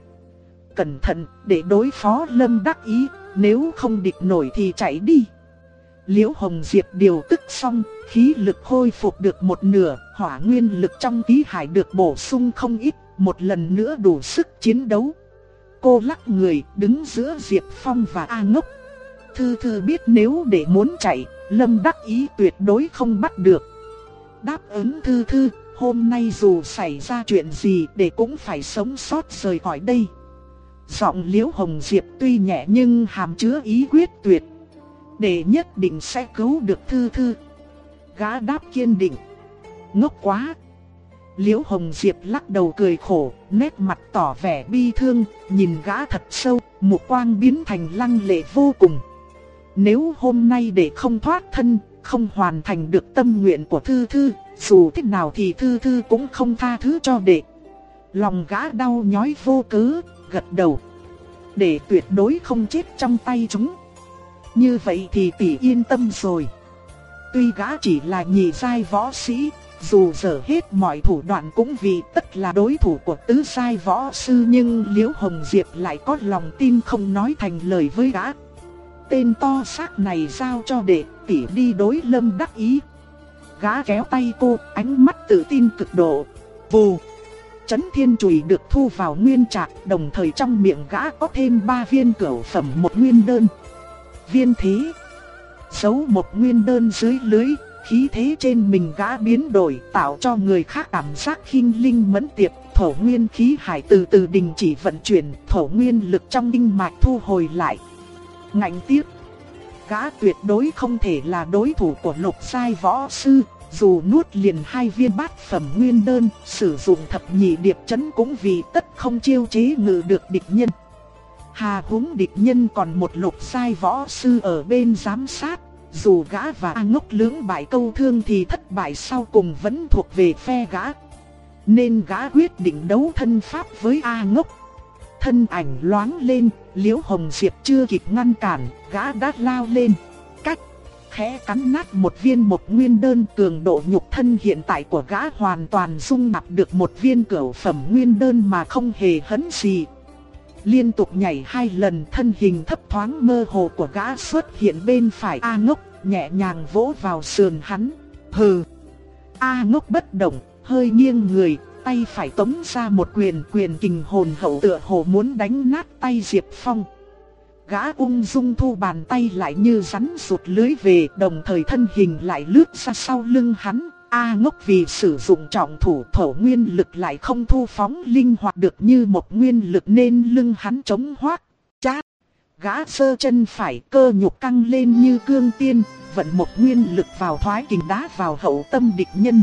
Cẩn thận để đối phó Lâm đắc ý, nếu không địch nổi thì chạy đi. Liễu Hồng Diệp điều tức xong, khí lực khôi phục được một nửa, hỏa nguyên lực trong khí hải được bổ sung không ít, một lần nữa đủ sức chiến đấu. Cô lắc người đứng giữa Diệp Phong và A Ngốc. Thư Thư biết nếu để muốn chạy, Lâm đắc ý tuyệt đối không bắt được. Đáp ứng Thư Thư, hôm nay dù xảy ra chuyện gì để cũng phải sống sót rời khỏi đây. Giọng Liễu Hồng Diệp tuy nhẹ nhưng hàm chứa ý quyết tuyệt để nhất định sẽ cứu được Thư Thư. Gã đáp kiên định. Ngốc quá. Liễu Hồng Diệp lắc đầu cười khổ, nét mặt tỏ vẻ bi thương, nhìn gã thật sâu, một quang biến thành lăng lệ vô cùng. Nếu hôm nay để không thoát thân, không hoàn thành được tâm nguyện của Thư Thư, dù thế nào thì Thư Thư cũng không tha thứ cho đệ. Lòng gã đau nhói vô cớ, gật đầu. Để tuyệt đối không chết trong tay chúng. Như vậy thì tỷ yên tâm rồi. Tuy gã chỉ là nhị giai võ sĩ, dù dở hết mọi thủ đoạn cũng vì tất là đối thủ của tứ giai võ sư nhưng Liễu Hồng Diệp lại có lòng tin không nói thành lời với gã. Tên to xác này giao cho đệ tỷ đi đối lâm đắc ý. Gã kéo tay cô, ánh mắt tự tin cực độ. Vù! Chấn thiên chùy được thu vào nguyên trạc, đồng thời trong miệng gã có thêm ba viên cửu phẩm một nguyên đơn viên thế. Giấu một nguyên đơn dưới lưới, khí thế trên mình gã biến đổi tạo cho người khác cảm giác khinh linh mẫn tiệp. Thổ nguyên khí hải từ từ đình chỉ vận chuyển, thổ nguyên lực trong kinh mạch thu hồi lại. Ngạnh tiếp, gã tuyệt đối không thể là đối thủ của lục sai võ sư, dù nuốt liền hai viên bát phẩm nguyên đơn, sử dụng thập nhị điệp chấn cũng vì tất không chiêu chế ngự được địch nhân. Hà húng địch nhân còn một lục sai võ sư ở bên giám sát, dù gã và A ngốc lưỡng bại câu thương thì thất bại sau cùng vẫn thuộc về phe gã. Nên gã quyết định đấu thân pháp với A ngốc. Thân ảnh loáng lên, liễu hồng diệp chưa kịp ngăn cản, gã đã lao lên. Cách, khẽ cắn nát một viên một nguyên đơn cường độ nhục thân hiện tại của gã hoàn toàn dung nạp được một viên cửu phẩm nguyên đơn mà không hề hấn gì. Liên tục nhảy hai lần thân hình thấp thoáng mơ hồ của gã xuất hiện bên phải A ngốc, nhẹ nhàng vỗ vào sườn hắn. Hừ! A ngốc bất động, hơi nghiêng người, tay phải tống ra một quyền quyền kình hồn hậu tựa hồ muốn đánh nát tay Diệp Phong. Gã ung dung thu bàn tay lại như rắn rụt lưới về đồng thời thân hình lại lướt ra sau lưng hắn, A ngốc vì sử dụng trọng thủ thổ nguyên lực lại không thu phóng linh hoạt được như một nguyên lực nên lưng hắn chống hoác. Chát! Gã sơ chân phải cơ nhục căng lên như cương tiên, vận một nguyên lực vào thoái kình đá vào hậu tâm địch nhân.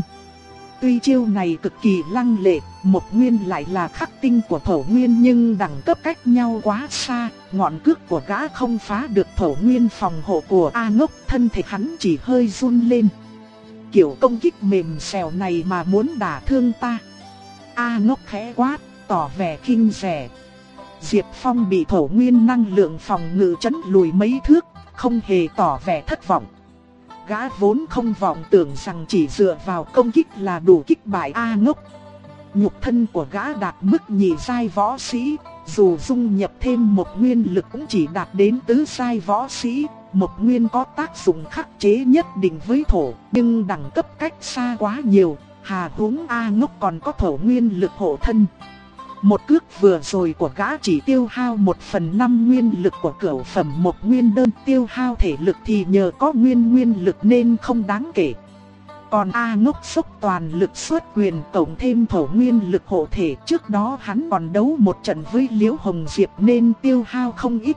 Tuy chiêu này cực kỳ lăng lệ, một nguyên lại là khắc tinh của thổ nguyên nhưng đẳng cấp cách nhau quá xa, ngọn cước của gã không phá được thổ nguyên phòng hộ của A ngốc, thân thể hắn chỉ hơi run lên. Kiểu công kích mềm xèo này mà muốn đả thương ta. A ngốc khẽ quát, tỏ vẻ kinh rẻ. Diệp Phong bị thổ nguyên năng lượng phòng ngự chấn lùi mấy thước, không hề tỏ vẻ thất vọng. Gã vốn không vọng tưởng rằng chỉ dựa vào công kích là đủ kích bại A ngốc. Nhục thân của gã đạt mức nhị giai võ sĩ, dù dung nhập thêm một nguyên lực cũng chỉ đạt đến tứ giai võ sĩ, mộc nguyên có tác dụng khắc chế nhất định với thổ, nhưng đẳng cấp cách xa quá nhiều, hà huống A ngốc còn có thổ nguyên lực hộ thân. Một cước vừa rồi của gã chỉ tiêu hao một phần năm nguyên lực của cửu phẩm một nguyên đơn tiêu hao thể lực thì nhờ có nguyên nguyên lực nên không đáng kể. Còn A ngốc sốc toàn lực xuất quyền cộng thêm thổ nguyên lực hộ thể trước đó hắn còn đấu một trận với Liễu Hồng Diệp nên tiêu hao không ít.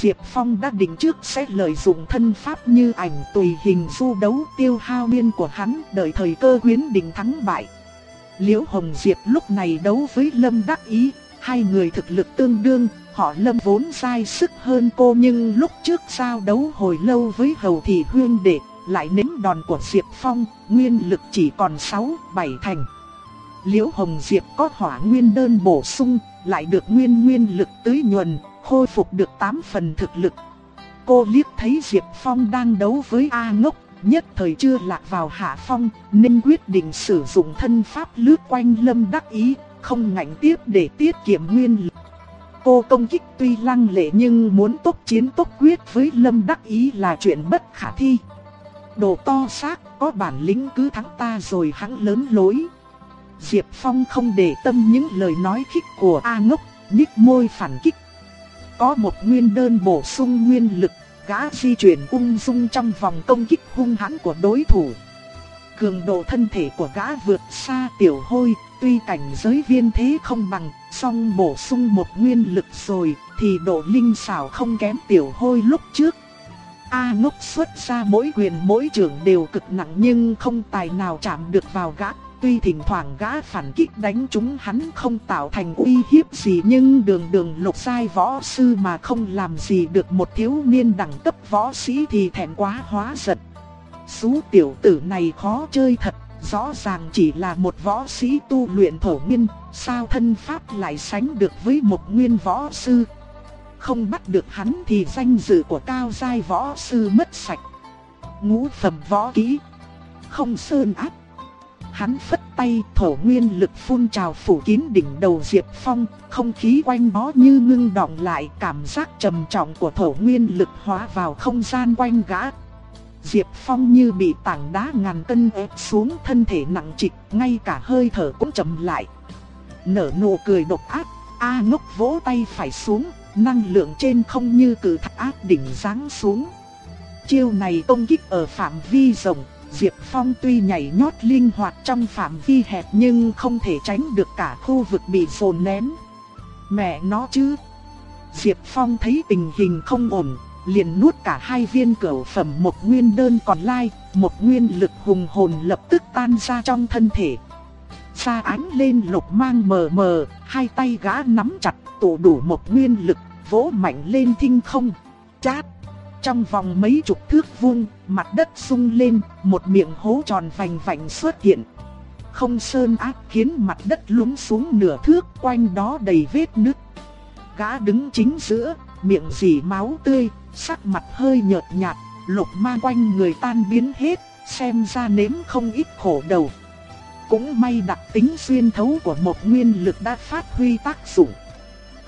Diệp Phong đã định trước sẽ lợi dụng thân pháp như ảnh tùy hình du đấu tiêu hao nguyên của hắn đợi thời cơ quyến định thắng bại. Liễu Hồng Diệp lúc này đấu với Lâm Đắc Ý, hai người thực lực tương đương, họ Lâm vốn sai sức hơn cô nhưng lúc trước sao đấu hồi lâu với Hầu Thị Huyên Đệ, lại nếm đòn của Diệp Phong, nguyên lực chỉ còn 6, 7 thành. Liễu Hồng Diệp có hỏa nguyên đơn bổ sung, lại được nguyên nguyên lực tưới nhuần, khôi phục được 8 phần thực lực. Cô liếc thấy Diệp Phong đang đấu với A ngốc, nhất thời chưa lạc vào hạ phong, nên quyết định sử dụng thân pháp lướt quanh lâm đắc ý, không ngạnh tiếp để tiết kiệm nguyên lực. Cô công kích tuy lăng lệ nhưng muốn tốc chiến tốc quyết với lâm đắc ý là chuyện bất khả thi. Đồ to xác, có bản lĩnh cứ thắng ta rồi hắn lớn lối. Diệp Phong không để tâm những lời nói khích của A ngốc, nhích môi phản kích. Có một nguyên đơn bổ sung nguyên lực gã di chuyển ung dung trong vòng công kích hung hãn của đối thủ. Cường độ thân thể của gã vượt xa tiểu hôi, tuy cảnh giới viên thế không bằng, song bổ sung một nguyên lực rồi, thì độ linh xảo không kém tiểu hôi lúc trước. A ngốc xuất ra mỗi quyền mỗi trường đều cực nặng nhưng không tài nào chạm được vào gã. Tuy thỉnh thoảng gã phản kích đánh chúng hắn không tạo thành uy hiếp gì nhưng đường đường lục sai võ sư mà không làm gì được một thiếu niên đẳng cấp võ sĩ thì thẹn quá hóa giật. Sú tiểu tử này khó chơi thật, rõ ràng chỉ là một võ sĩ tu luyện thổ nguyên, sao thân pháp lại sánh được với một nguyên võ sư. Không bắt được hắn thì danh dự của cao giai võ sư mất sạch. Ngũ phẩm võ kỹ, không sơn áp Hắn phất tay thổ nguyên lực phun trào phủ kín đỉnh đầu Diệp Phong, không khí quanh nó như ngưng động lại cảm giác trầm trọng của thổ nguyên lực hóa vào không gian quanh gã. Diệp Phong như bị tảng đá ngàn cân ép xuống thân thể nặng trịch, ngay cả hơi thở cũng chậm lại. Nở nụ cười độc ác, A ngốc vỗ tay phải xuống, năng lượng trên không như cử thạch ác đỉnh giáng xuống. Chiêu này công kích ở phạm vi rộng, Diệp Phong tuy nhảy nhót linh hoạt trong phạm vi hẹp nhưng không thể tránh được cả khu vực bị phồn nén. Mẹ nó chứ! Diệp Phong thấy tình hình không ổn, liền nuốt cả hai viên cửu phẩm một nguyên đơn còn lại, một nguyên lực hùng hồn lập tức tan ra trong thân thể. Xa ánh lên lục mang mờ mờ, hai tay gã nắm chặt tụ đủ một nguyên lực, vỗ mạnh lên thinh không. Chát! Trong vòng mấy chục thước vuông, mặt đất sung lên, một miệng hố tròn vành vành xuất hiện. Không sơn ác khiến mặt đất lún xuống nửa thước, quanh đó đầy vết nứt. Gã đứng chính giữa, miệng dì máu tươi, sắc mặt hơi nhợt nhạt, lục ma quanh người tan biến hết, xem ra nếm không ít khổ đầu. Cũng may đặc tính xuyên thấu của một nguyên lực đã phát huy tác dụng.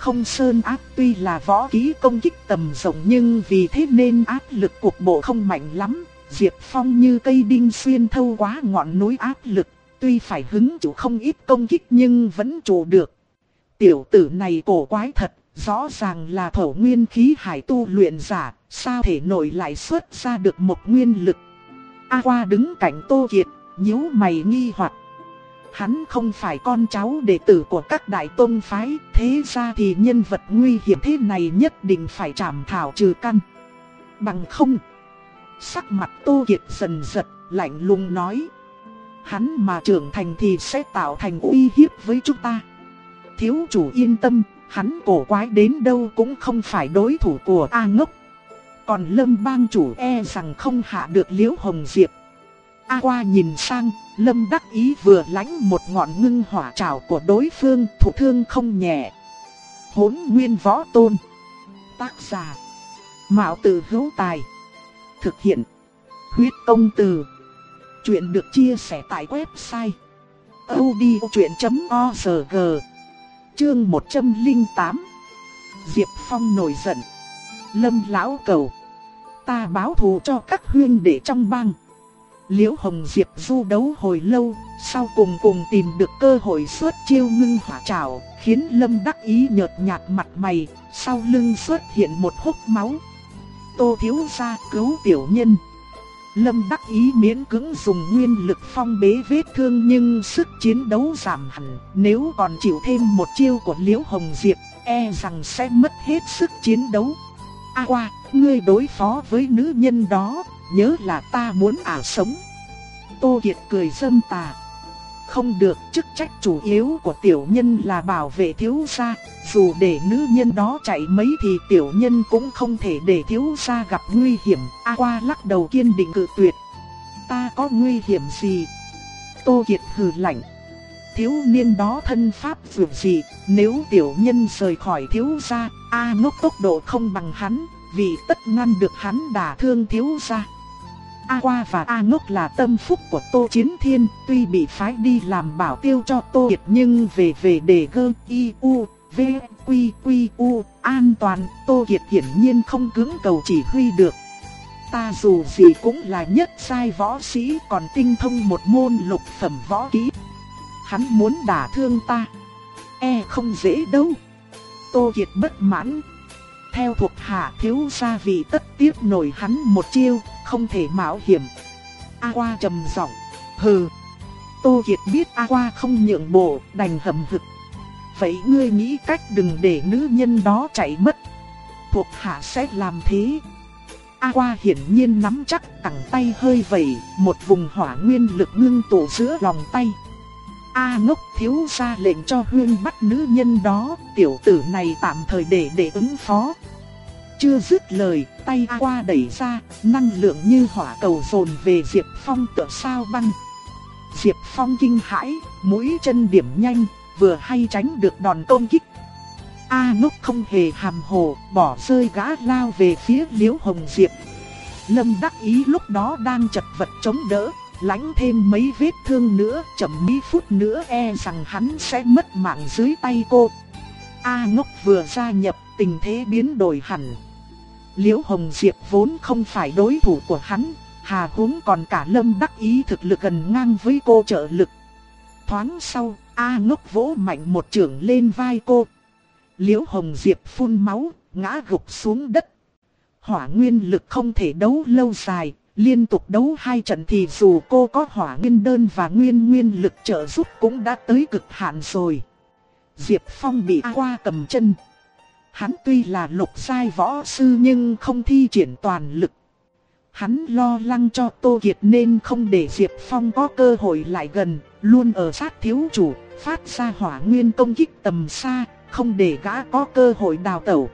Không sơn áp tuy là võ kỹ công kích tầm rộng nhưng vì thế nên áp lực cuộc bộ không mạnh lắm. Diệp Phong như cây đinh xuyên thâu quá ngọn núi áp lực, tuy phải hứng chịu không ít công kích nhưng vẫn trụ được. Tiểu tử này cổ quái thật, rõ ràng là thổ nguyên khí hải tu luyện giả, sao thể nổi lại xuất ra được một nguyên lực. A qua đứng cạnh Tô Kiệt, nhíu mày nghi hoặc Hắn không phải con cháu đệ tử của các đại tôn phái, thế ra thì nhân vật nguy hiểm thế này nhất định phải trảm thảo trừ căn. Bằng không, sắc mặt Tô Kiệt dần giật, lạnh lùng nói. hắn mà trưởng thành thì sẽ tạo thành uy hiếp với chúng ta. Thiếu chủ yên tâm, hắn cổ quái đến đâu cũng không phải đối thủ của A ngốc. Còn lâm bang chủ e rằng không hạ được liễu hồng diệp. A qua nhìn sang, lâm đắc ý vừa lánh một ngọn ngưng hỏa trảo của đối phương thụ thương không nhẹ. Hốn nguyên võ tôn. Tác giả. Mạo tử hữu tài. Thực hiện. Huyết công từ. Chuyện được chia sẻ tại website. odchuyện.org Chương 108 Diệp Phong nổi giận. Lâm lão cầu. Ta báo thù cho các huyên đệ trong bang. Liễu Hồng Diệp du đấu hồi lâu, sau cùng cùng tìm được cơ hội xuất chiêu ngưng hỏa trảo, khiến Lâm đắc ý nhợt nhạt mặt mày, sau lưng xuất hiện một hốc máu. Tô thiếu gia cứu tiểu nhân. Lâm đắc ý miễn cưỡng dùng nguyên lực phong bế vết thương nhưng sức chiến đấu giảm hẳn, nếu còn chịu thêm một chiêu của Liễu Hồng Diệp, e rằng sẽ mất hết sức chiến đấu. A qua, ngươi đối phó với nữ nhân đó, nhớ là ta muốn ả sống. Tô Kiệt cười dâm tà. Không được, chức trách chủ yếu của tiểu nhân là bảo vệ thiếu gia, dù để nữ nhân đó chạy mấy thì tiểu nhân cũng không thể để thiếu gia gặp nguy hiểm. A qua lắc đầu kiên định cự tuyệt. Ta có nguy hiểm gì? Tô Kiệt hừ lạnh. Thiếu niên đó thân pháp vượt dị nếu tiểu nhân rời khỏi thiếu gia, A ngốc tốc độ không bằng hắn, vì tất ngăn được hắn đả thương thiếu gia. A Qua và A Ngốc là tâm phúc của Tô Chiến Thiên, tuy bị phái đi làm bảo tiêu cho Tô Kiệt nhưng về về đề gơ I U V Quy Quy U an toàn, Tô Kiệt hiển nhiên không cứng cầu chỉ huy được. Ta dù gì cũng là nhất sai võ sĩ còn tinh thông một môn lục phẩm võ kỹ. Hắn muốn đả thương ta. E không dễ đâu. Tô Kiệt bất mãn. Theo thuộc hạ thiếu gia vị tất tiếp nổi hắn một chiêu, không thể mạo hiểm. A qua trầm giọng, hừ. Tô Kiệt biết A qua không nhượng bộ, đành hầm hực. Vậy ngươi nghĩ cách đừng để nữ nhân đó chạy mất. Thuộc hạ sẽ làm thế. A qua hiển nhiên nắm chắc cẳng tay hơi vẩy, một vùng hỏa nguyên lực ngưng tụ giữa lòng tay. A ngốc thiếu ra lệnh cho huyên bắt nữ nhân đó, tiểu tử này tạm thời để để ứng phó. Chưa dứt lời, tay A qua đẩy ra, năng lượng như hỏa cầu dồn về Diệp Phong tựa sao băng. Diệp Phong kinh hãi, mũi chân điểm nhanh, vừa hay tránh được đòn công kích. A ngốc không hề hàm hồ, bỏ rơi gã lao về phía Liễu Hồng Diệp. Lâm đắc ý lúc đó đang chật vật chống đỡ, lãnh thêm mấy vết thương nữa, chậm mấy phút nữa e rằng hắn sẽ mất mạng dưới tay cô. A ngốc vừa gia nhập, tình thế biến đổi hẳn. Liễu Hồng Diệp vốn không phải đối thủ của hắn, hà huống còn cả lâm đắc ý thực lực gần ngang với cô trợ lực. Thoáng sau, A ngốc vỗ mạnh một trường lên vai cô. Liễu Hồng Diệp phun máu, ngã gục xuống đất. Hỏa nguyên lực không thể đấu lâu dài, liên tục đấu hai trận thì dù cô có hỏa nguyên đơn và nguyên nguyên lực trợ giúp cũng đã tới cực hạn rồi. Diệp Phong bị A qua cầm chân. Hắn tuy là lục sai võ sư nhưng không thi triển toàn lực. Hắn lo lắng cho Tô Kiệt nên không để Diệp Phong có cơ hội lại gần, luôn ở sát thiếu chủ, phát ra hỏa nguyên công kích tầm xa, không để gã có cơ hội đào tẩu.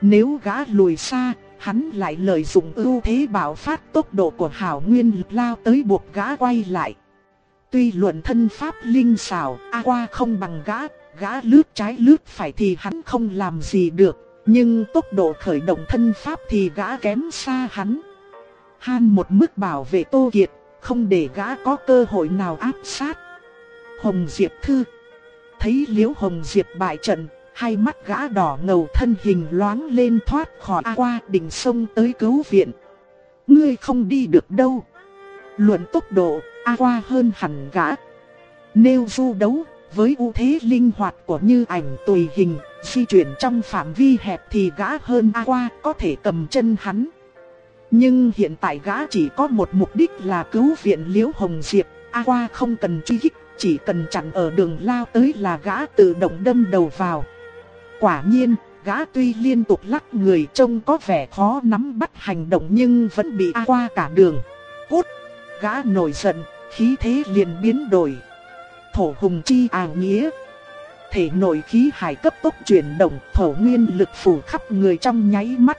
Nếu gã lùi xa, hắn lại lợi dụng ưu thế bảo phát tốc độ của hảo nguyên lực lao tới buộc gã quay lại. Tuy luận thân pháp linh xảo, A qua không bằng gã, gã lướt trái lướt phải thì hắn không làm gì được, nhưng tốc độ khởi động thân pháp thì gã kém xa hắn. Han một mức bảo vệ Tô Kiệt, không để gã có cơ hội nào áp sát. Hồng Diệp Thư Thấy Liễu Hồng Diệp bại trận, hai mắt gã đỏ ngầu thân hình loáng lên thoát khỏi A qua đỉnh sông tới cứu viện. Ngươi không đi được đâu. Luận tốc độ, A qua hơn hẳn gã. Nêu du đấu, với ưu thế linh hoạt của như ảnh tùy hình, di chuyển trong phạm vi hẹp thì gã hơn A qua có thể cầm chân hắn. Nhưng hiện tại gã chỉ có một mục đích là cứu viện Liễu Hồng Diệp, A qua không cần truy kích, chỉ cần chặn ở đường lao tới là gã tự động đâm đầu vào. Quả nhiên, gã tuy liên tục lắc người trông có vẻ khó nắm bắt hành động nhưng vẫn bị A qua cả đường. Cút! Gã nổi giận, khí thế liền biến đổi. Thổ hùng chi à nghĩa. Thể nội khí hải cấp tốc chuyển động, thổ nguyên lực phủ khắp người trong nháy mắt.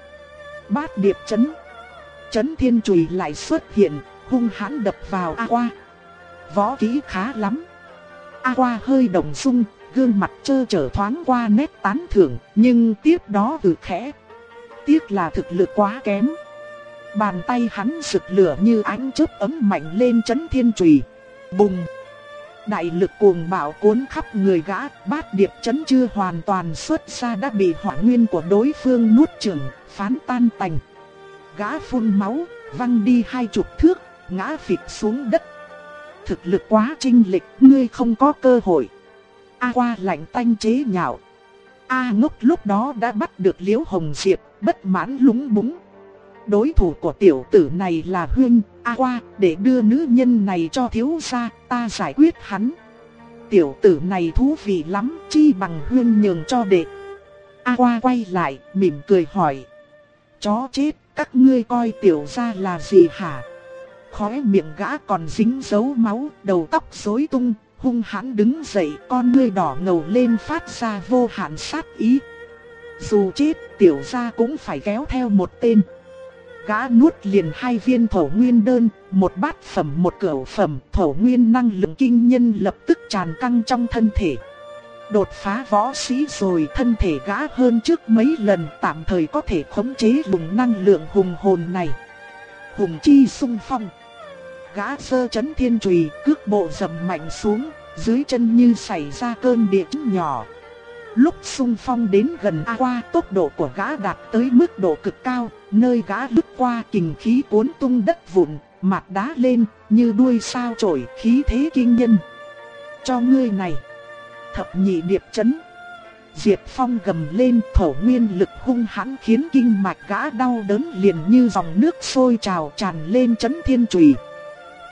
Bát điệp chấn. Chấn thiên chùy lại xuất hiện, hung hãn đập vào A qua. Võ kỹ khá lắm. A qua hơi động sung, gương mặt trơ trở thoáng qua nét tán thưởng, nhưng tiếp đó hừ khẽ. Tiếc là thực lực quá kém. Bàn tay hắn rực lửa như ánh chớp ấm mạnh lên chấn thiên trùy. Bùng! Đại lực cuồng bạo cuốn khắp người gã, bát điệp chấn chưa hoàn toàn xuất ra đã bị hỏa nguyên của đối phương nuốt chửng, phán tan tành. Gã phun máu, văng đi hai chục thước, ngã phịch xuống đất. Thực lực quá trinh lịch, ngươi không có cơ hội. A qua lạnh tanh chế nhạo. A ngốc lúc đó đã bắt được Liễu Hồng Diệp, bất mãn lúng búng. Đối thủ của tiểu tử này là Huyên, A qua, để đưa nữ nhân này cho thiếu gia, ta giải quyết hắn. Tiểu tử này thú vị lắm, chi bằng Huyên nhường cho đệ. A qua quay lại, mỉm cười hỏi. Chó chết, các ngươi coi tiểu gia là gì hả? Khóe miệng gã còn dính dấu máu, đầu tóc rối tung, hung hãn đứng dậy, con ngươi đỏ ngầu lên phát ra vô hạn sát ý. Dù chết, tiểu gia cũng phải kéo theo một tên. Gã nuốt liền hai viên thổ nguyên đơn, một bát phẩm một cửu phẩm, thổ nguyên năng lượng kinh nhân lập tức tràn căng trong thân thể. Đột phá võ sĩ rồi thân thể gã hơn trước mấy lần tạm thời có thể khống chế lùng năng lượng hùng hồn này. Hùng chi sung phong. Gã sơ chấn thiên trùy cước bộ dầm mạnh xuống, dưới chân như xảy ra cơn địa chấn nhỏ. Lúc sung phong đến gần A qua tốc độ của gã đạt tới mức độ cực cao, nơi gã lướt qua kình khí cuốn tung đất vụn, mặt đá lên như đuôi sao trổi khí thế kinh nhân. Cho ngươi này, thập nhị điệp chấn. Diệp Phong gầm lên thổ nguyên lực hung hãn khiến kinh mạch gã đau đớn liền như dòng nước sôi trào tràn lên chấn thiên trùy.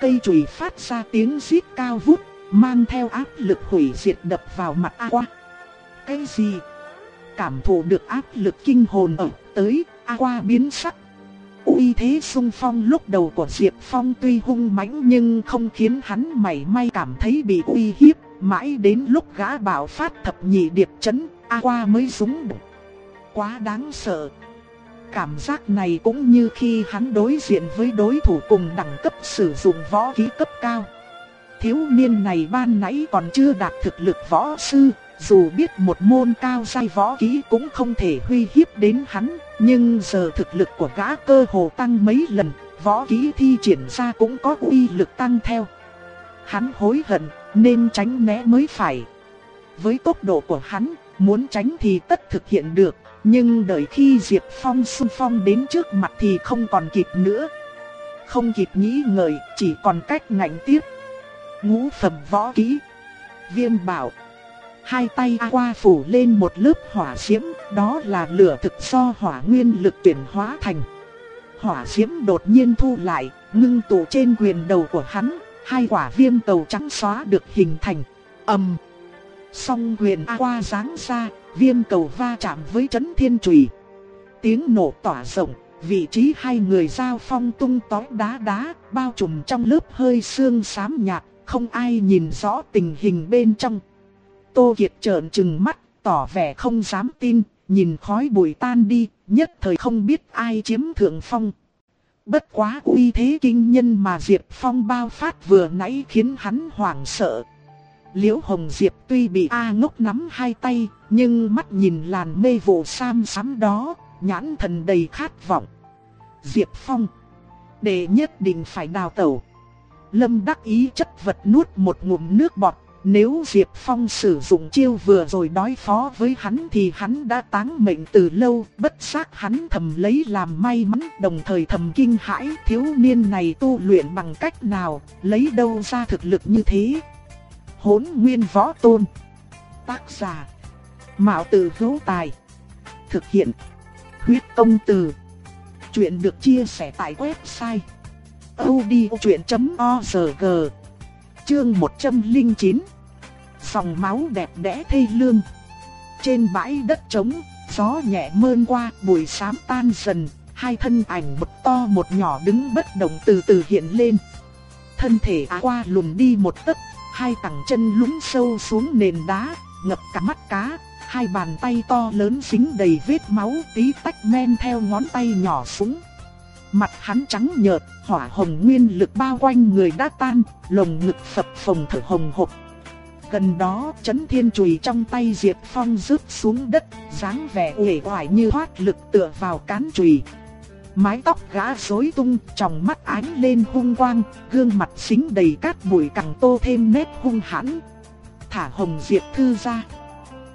Cây chùy phát ra tiếng rít cao vút, mang theo áp lực hủy diệt đập vào mặt A Qua. Cái gì? Cảm thụ được áp lực kinh hồn ở tới, A Qua biến sắc. uy thế sung phong lúc đầu của Diệp Phong tuy hung mãnh nhưng không khiến hắn mảy may cảm thấy bị uy hiếp. Mãi đến lúc gã bảo phát thập nhị điệp chấn, A Qua mới súng. Quá đáng sợ. Cảm giác này cũng như khi hắn đối diện với đối thủ cùng đẳng cấp sử dụng võ khí cấp cao. Thiếu niên này ban nãy còn chưa đạt thực lực võ sư, dù biết một môn cao giai võ khí cũng không thể huy hiếp đến hắn, nhưng giờ thực lực của gã cơ hồ tăng mấy lần, võ khí thi triển ra cũng có uy lực tăng theo. Hắn hối hận, nên tránh né mới phải. Với tốc độ của hắn, muốn tránh thì tất thực hiện được, nhưng đợi khi Diệp Phong xung phong đến trước mặt thì không còn kịp nữa. Không kịp nghĩ ngợi, chỉ còn cách ngạnh tiếp. Ngũ phẩm võ kỹ. Viêm bảo. Hai tay A qua phủ lên một lớp hỏa diễm, đó là lửa thực do hỏa nguyên lực tuyển hóa thành. Hỏa diễm đột nhiên thu lại, ngưng tụ trên quyền đầu của hắn, hai quả viêm cầu trắng xóa được hình thành. ầm, song quyền A qua giáng ra, viêm cầu va chạm với chấn thiên trùy. Tiếng nổ tỏa rộng, vị trí hai người giao phong tung tói đá đá, bao trùm trong lớp hơi xương xám nhạt, không ai nhìn rõ tình hình bên trong. Tô Kiệt trợn trừng mắt, tỏ vẻ không dám tin, nhìn khói bụi tan đi, nhất thời không biết ai chiếm thượng phong. Bất quá uy thế kinh nhân mà Diệp Phong bao phát vừa nãy khiến hắn hoảng sợ. Liễu Hồng Diệp tuy bị A ngốc nắm hai tay, nhưng mắt nhìn làn mê vụ sam sắm đó, nhãn thần đầy khát vọng. Diệp Phong, để nhất định phải đào tẩu. Lâm đắc ý chất vật nuốt một ngụm nước bọt, nếu Diệp Phong sử dụng chiêu vừa rồi đối phó với hắn thì hắn đã táng mệnh từ lâu, bất giác hắn thầm lấy làm may mắn, đồng thời thầm kinh hãi thiếu niên này tu luyện bằng cách nào, lấy đâu ra thực lực như thế. Hốn nguyên võ tôn. Tác giả Mạo tử hữu tài. Thực hiện Huyết công từ. Chuyện được chia sẻ tại website odchuyện.org Chương 109 Dòng máu đẹp đẽ thê lương. Trên bãi đất trống, gió nhẹ mơn qua, bụi xám tan dần Hai thân ảnh một to một nhỏ đứng bất động từ từ hiện lên. Thân thể á qua lùn đi một tấc, hai cẳng chân lún sâu xuống nền đá, ngập cả mắt cá, hai bàn tay to lớn dính đầy vết máu tí tách men theo ngón tay nhỏ xuống. Mặt hắn trắng nhợt, hỏa hồng nguyên lực bao quanh người đã tan, lồng ngực phập phồng thở hồng hộc. Gần đó, chấn thiên chùy trong tay Diệp Phong rớt xuống đất, dáng vẻ uể oải như thoát lực tựa vào cán chùy. Mái tóc gã rối tung, trong mắt ánh lên hung quang, gương mặt xính đầy cát bụi càng tô thêm nét hung hãn. Thả hồng diệp thư ra.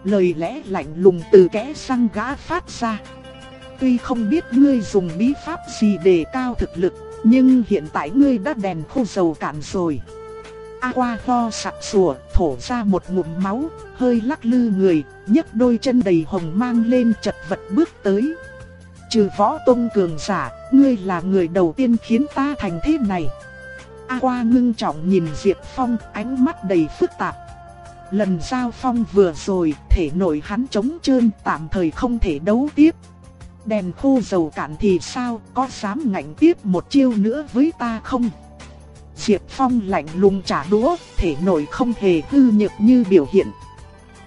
Lời lẽ lạnh lùng từ kẽ răng gã phát ra. Tuy không biết ngươi dùng bí pháp gì để cao thực lực, nhưng hiện tại ngươi đã đèn khô dầu cạn rồi. A qua ho sặc sủa, thổ ra một ngụm máu, hơi lắc lư người, nhấc đôi chân đầy hồng mang lên chật vật bước tới. Trừ võ tông cường giả, ngươi là người đầu tiên khiến ta thành thế này. A qua ngưng trọng nhìn Diệp Phong, ánh mắt đầy phức tạp. Lần giao phong vừa rồi, thể nội hắn trống trơn, tạm thời không thể đấu tiếp. Đèn khô dầu cạn thì sao, có dám ngạnh tiếp một chiêu nữa với ta không? Diệp Phong lạnh lùng trả đũa, thể nội không hề hư nhược như biểu hiện.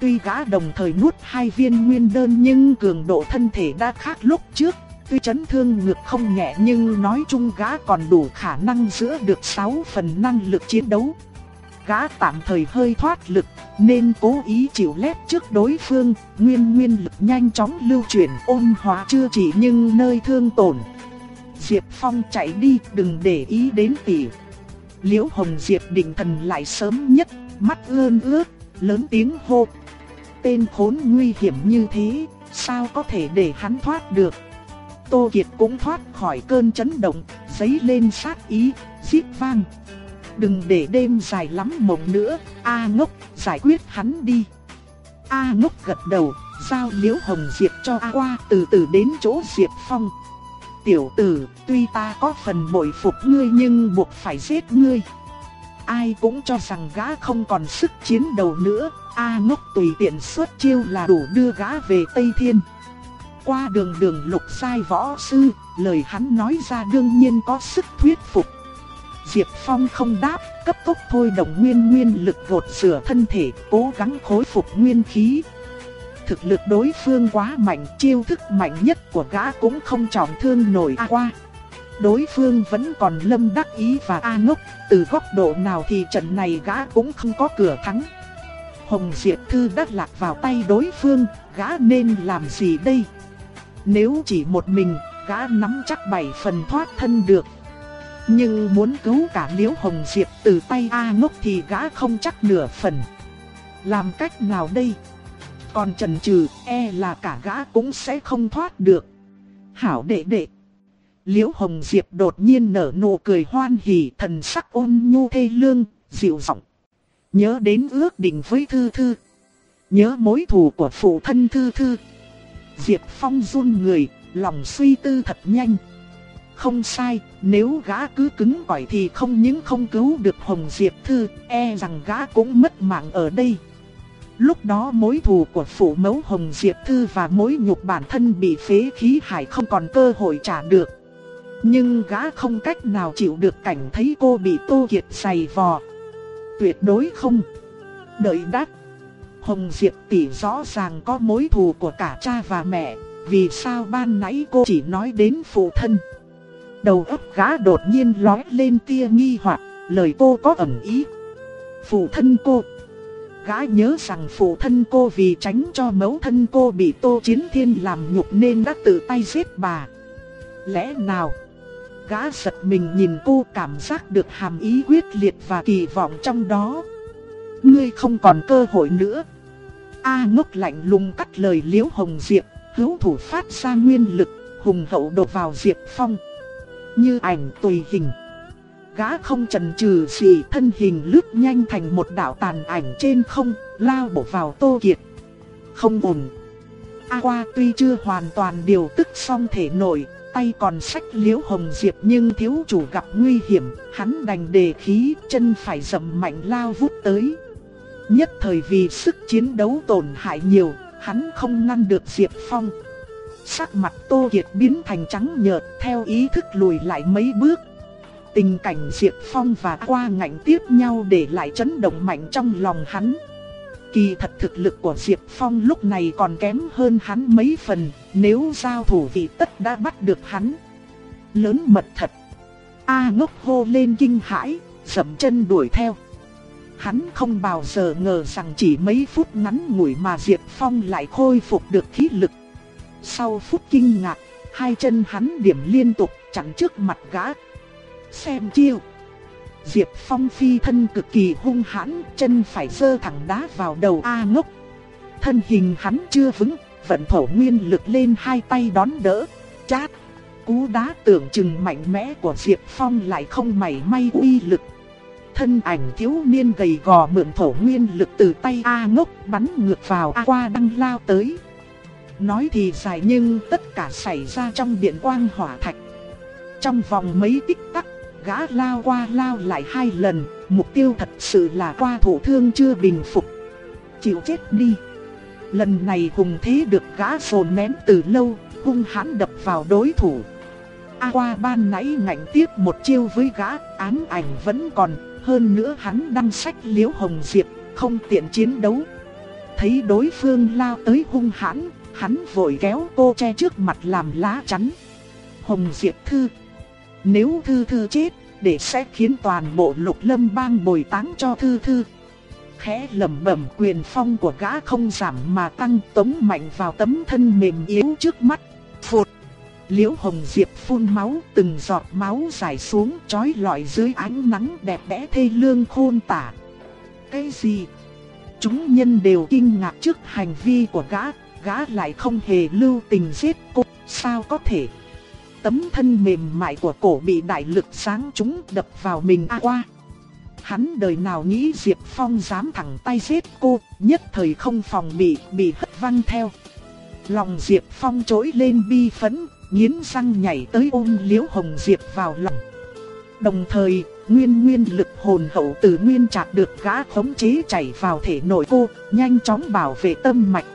Tuy gã đồng thời nuốt hai viên nguyên đơn nhưng cường độ thân thể đã khác lúc trước. Tuy chấn thương ngực không nhẹ nhưng nói chung gã còn đủ khả năng giữ được 6 phần năng lực chiến đấu. Gã tạm thời hơi thoát lực nên cố ý chịu lép trước đối phương, nguyên nguyên lực nhanh chóng lưu chuyển ôn hóa chưa chỉ nhưng nơi thương tổn. Diệp Phong chạy đi đừng để ý đến tỷ. Liễu Hồng Diệp định thần lại sớm nhất, mắt ươn ướt, lớn tiếng hô tên khốn nguy hiểm như thế, sao có thể để hắn thoát được. Tô Kiệt cũng thoát khỏi cơn chấn động, giấy lên sát ý, giết vang. Đừng để đêm dài lắm mộng nữa, A ngốc, giải quyết hắn đi. A ngốc gật đầu, giao liễu hồng diệp cho A qua từ từ đến chỗ Diệp Phong. Tiểu tử, tuy ta có phần bội phục ngươi nhưng buộc phải giết ngươi. Ai cũng cho rằng gã không còn sức chiến đấu nữa, A ngốc tùy tiện xuất chiêu là đủ đưa gã về Tây Thiên. Qua đường đường lục sai võ sư, lời hắn nói ra đương nhiên có sức thuyết phục. Diệp Phong không đáp, cấp tốc thôi động nguyên nguyên lực gột rửa thân thể, cố gắng khôi phục nguyên khí. Thực lực đối phương quá mạnh, chiêu thức mạnh nhất của gã cũng không trọng thương nổi A qua. Đối phương vẫn còn lâm đắc ý và A ngốc, từ góc độ nào thì trận này gã cũng không có cửa thắng. Hồng Diệp Thư đắc lạc vào tay đối phương, gã nên làm gì đây? Nếu chỉ một mình, gã nắm chắc bảy phần thoát thân được. Nhưng muốn cứu cả Liễu Hồng Diệp từ tay A ngốc thì gã không chắc nửa phần. Làm cách nào đây? Còn trần trừ, e là cả gã cũng sẽ không thoát được. Hảo đệ đệ. Liễu Hồng Diệp đột nhiên nở nụ cười hoan hỉ thần sắc ôn nhu thê lương, dịu giọng. Nhớ đến ước định với Thư Thư. Nhớ mối thù của phụ thân Thư Thư. Diệp Phong run người, lòng suy tư thật nhanh. Không sai, nếu gã cứ cứng cỏi thì không những không cứu được Hồng Diệp Thư, e rằng gã cũng mất mạng ở đây. Lúc đó mối thù của phụ mẫu Hồng Diệp Thư và mối nhục bản thân bị phế khí hải không còn cơ hội trả được. Nhưng gã không cách nào chịu được cảnh thấy cô bị Tô Kiệt giày vò, tuyệt đối không. Đợi đắt. Hồng Diệp tỷ rõ ràng có mối thù của cả cha và mẹ, vì sao ban nãy cô chỉ nói đến phụ thân. Đầu óc gã đột nhiên lói lên tia nghi hoặc, lời cô có ẩn ý. Phụ thân cô. Gã nhớ rằng phụ thân cô vì tránh cho mẫu thân cô bị Tô Chiến Thiên làm nhục nên đã tự tay giết bà. Lẽ nào? Gã giật mình nhìn cô cảm giác được hàm ý quyết liệt và kỳ vọng trong đó. Ngươi không còn cơ hội nữa. A ngốc lạnh lùng cắt lời liễu hồng diệp, hữu thủ phát ra nguyên lực, hùng hậu đột vào diệp phong. Như ảnh tùy hình. Gã không chần chừ gì thân hình lướt nhanh thành một đạo tàn ảnh trên không, lao bổ vào tô kiệt. Không ổn. A qua tuy chưa hoàn toàn điều tức xong thể nội, tay còn sách liễu hồng diệp nhưng thiếu chủ gặp nguy hiểm, hắn đành đề khí chân phải dầm mạnh lao vút tới. Nhất thời vì sức chiến đấu tổn hại nhiều, hắn không ngăn được Diệp Phong. Sắc mặt Tô Kiệt biến thành trắng nhợt theo ý thức lùi lại mấy bước. Tình cảnh Diệp Phong và qua ngạnh tiếp nhau để lại chấn động mạnh trong lòng hắn. Kỳ thật thực lực của Diệp Phong lúc này còn kém hơn hắn mấy phần, nếu giao thủ thì tất đã bắt được hắn. Lớn mật thật. A ngốc hô lên kinh hãi, dậm chân đuổi theo. Hắn không bao giờ ngờ rằng chỉ mấy phút ngắn ngủi mà Diệp Phong lại khôi phục được khí lực. Sau phút kinh ngạc, hai chân hắn điểm liên tục chắn trước mặt gã. Xem chiêu. Diệp Phong phi thân cực kỳ hung hãn, chân phải giơ thẳng đá vào đầu A ngốc. Thân hình hắn chưa vững, vận thổ nguyên lực lên hai tay đón đỡ. Chát! Cú đá tưởng chừng mạnh mẽ của Diệp Phong lại không mảy may uy lực. Thân ảnh thiếu niên gầy gò mượn thổ nguyên lực từ tay A ngốc bắn ngược vào A qua đang lao tới. Nói thì dài nhưng tất cả xảy ra trong điện quang hỏa thạch. Trong vòng mấy tích tắc, gã lao qua lao lại hai lần, mục tiêu thật sự là qua thủ thương chưa bình phục. Chịu chết đi. Lần này hùng thế được gã phồn nén từ lâu, hung hãn đập vào đối thủ. A qua ban nãy ngạnh tiếp một chiêu với gã, ám ảnh vẫn còn, hơn nữa hắn đang sách liễu hồng diệp, không tiện chiến đấu. Thấy đối phương lao tới hung hãn, hắn vội kéo cô che trước mặt làm lá chắn. Hồng diệp thư, nếu thư thư chết, để sẽ khiến toàn bộ lục lâm bang bồi táng cho thư thư. Khẽ lẩm bẩm quyền phong của gã không giảm mà tăng tống mạnh vào tấm thân mềm yếu trước mắt. Phụt! Liễu Hồng Diệp phun máu, từng giọt máu dài xuống trói lọi dưới ánh nắng đẹp đẽ thê lương khôn tả. Cái gì? Chúng nhân đều kinh ngạc trước hành vi của gã, gã lại không hề lưu tình giết cô, sao có thể? Tấm thân mềm mại của cổ bị đại lực sáng chúng đập vào mình a qua. Hắn đời nào nghĩ Diệp Phong dám thẳng tay giết cô, nhất thời không phòng bị, bị hất văng theo. Lòng Diệp Phong trỗi lên bi phấn, nghiến răng nhảy tới ôm Liễu Hồng Diệp vào lòng. Đồng thời, nguyên nguyên lực hồn hậu từ nguyên chặt được gã khống chế chảy vào thể nội cô, nhanh chóng bảo vệ tâm mạch.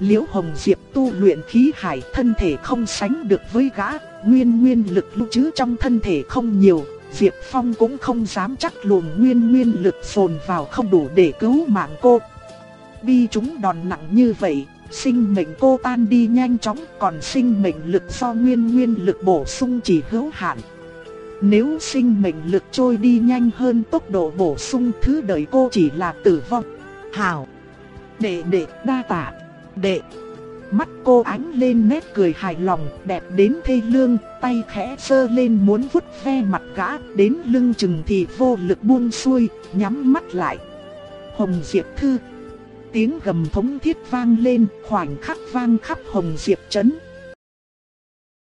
Liễu Hồng Diệp tu luyện khí hải thân thể không sánh được với gã, nguyên nguyên lực lưu trữ trong thân thể không nhiều, Diệp Phong cũng không dám chắc luồng nguyên nguyên lực phồn vào không đủ để cứu mạng cô. Bi chúng đòn nặng như vậy, sinh mệnh cô tan đi nhanh chóng, còn sinh mệnh lực do nguyên nguyên lực bổ sung chỉ hữu hạn. Nếu sinh mệnh lực trôi đi nhanh hơn tốc độ bổ sung thứ đời cô chỉ là tử vong. Hảo! Đệ đệ đa tạ! Đệ! Mắt cô ánh lên nét cười hài lòng, đẹp đến thê lương, tay khẽ sơ lên muốn vuốt ve mặt gã, đến lưng chừng thì vô lực buông xuôi, nhắm mắt lại. Hồng Diệp Thư Tiếng gầm thống thiết vang lên, khoảnh khắc vang khắp Hồng Diệp Trấn.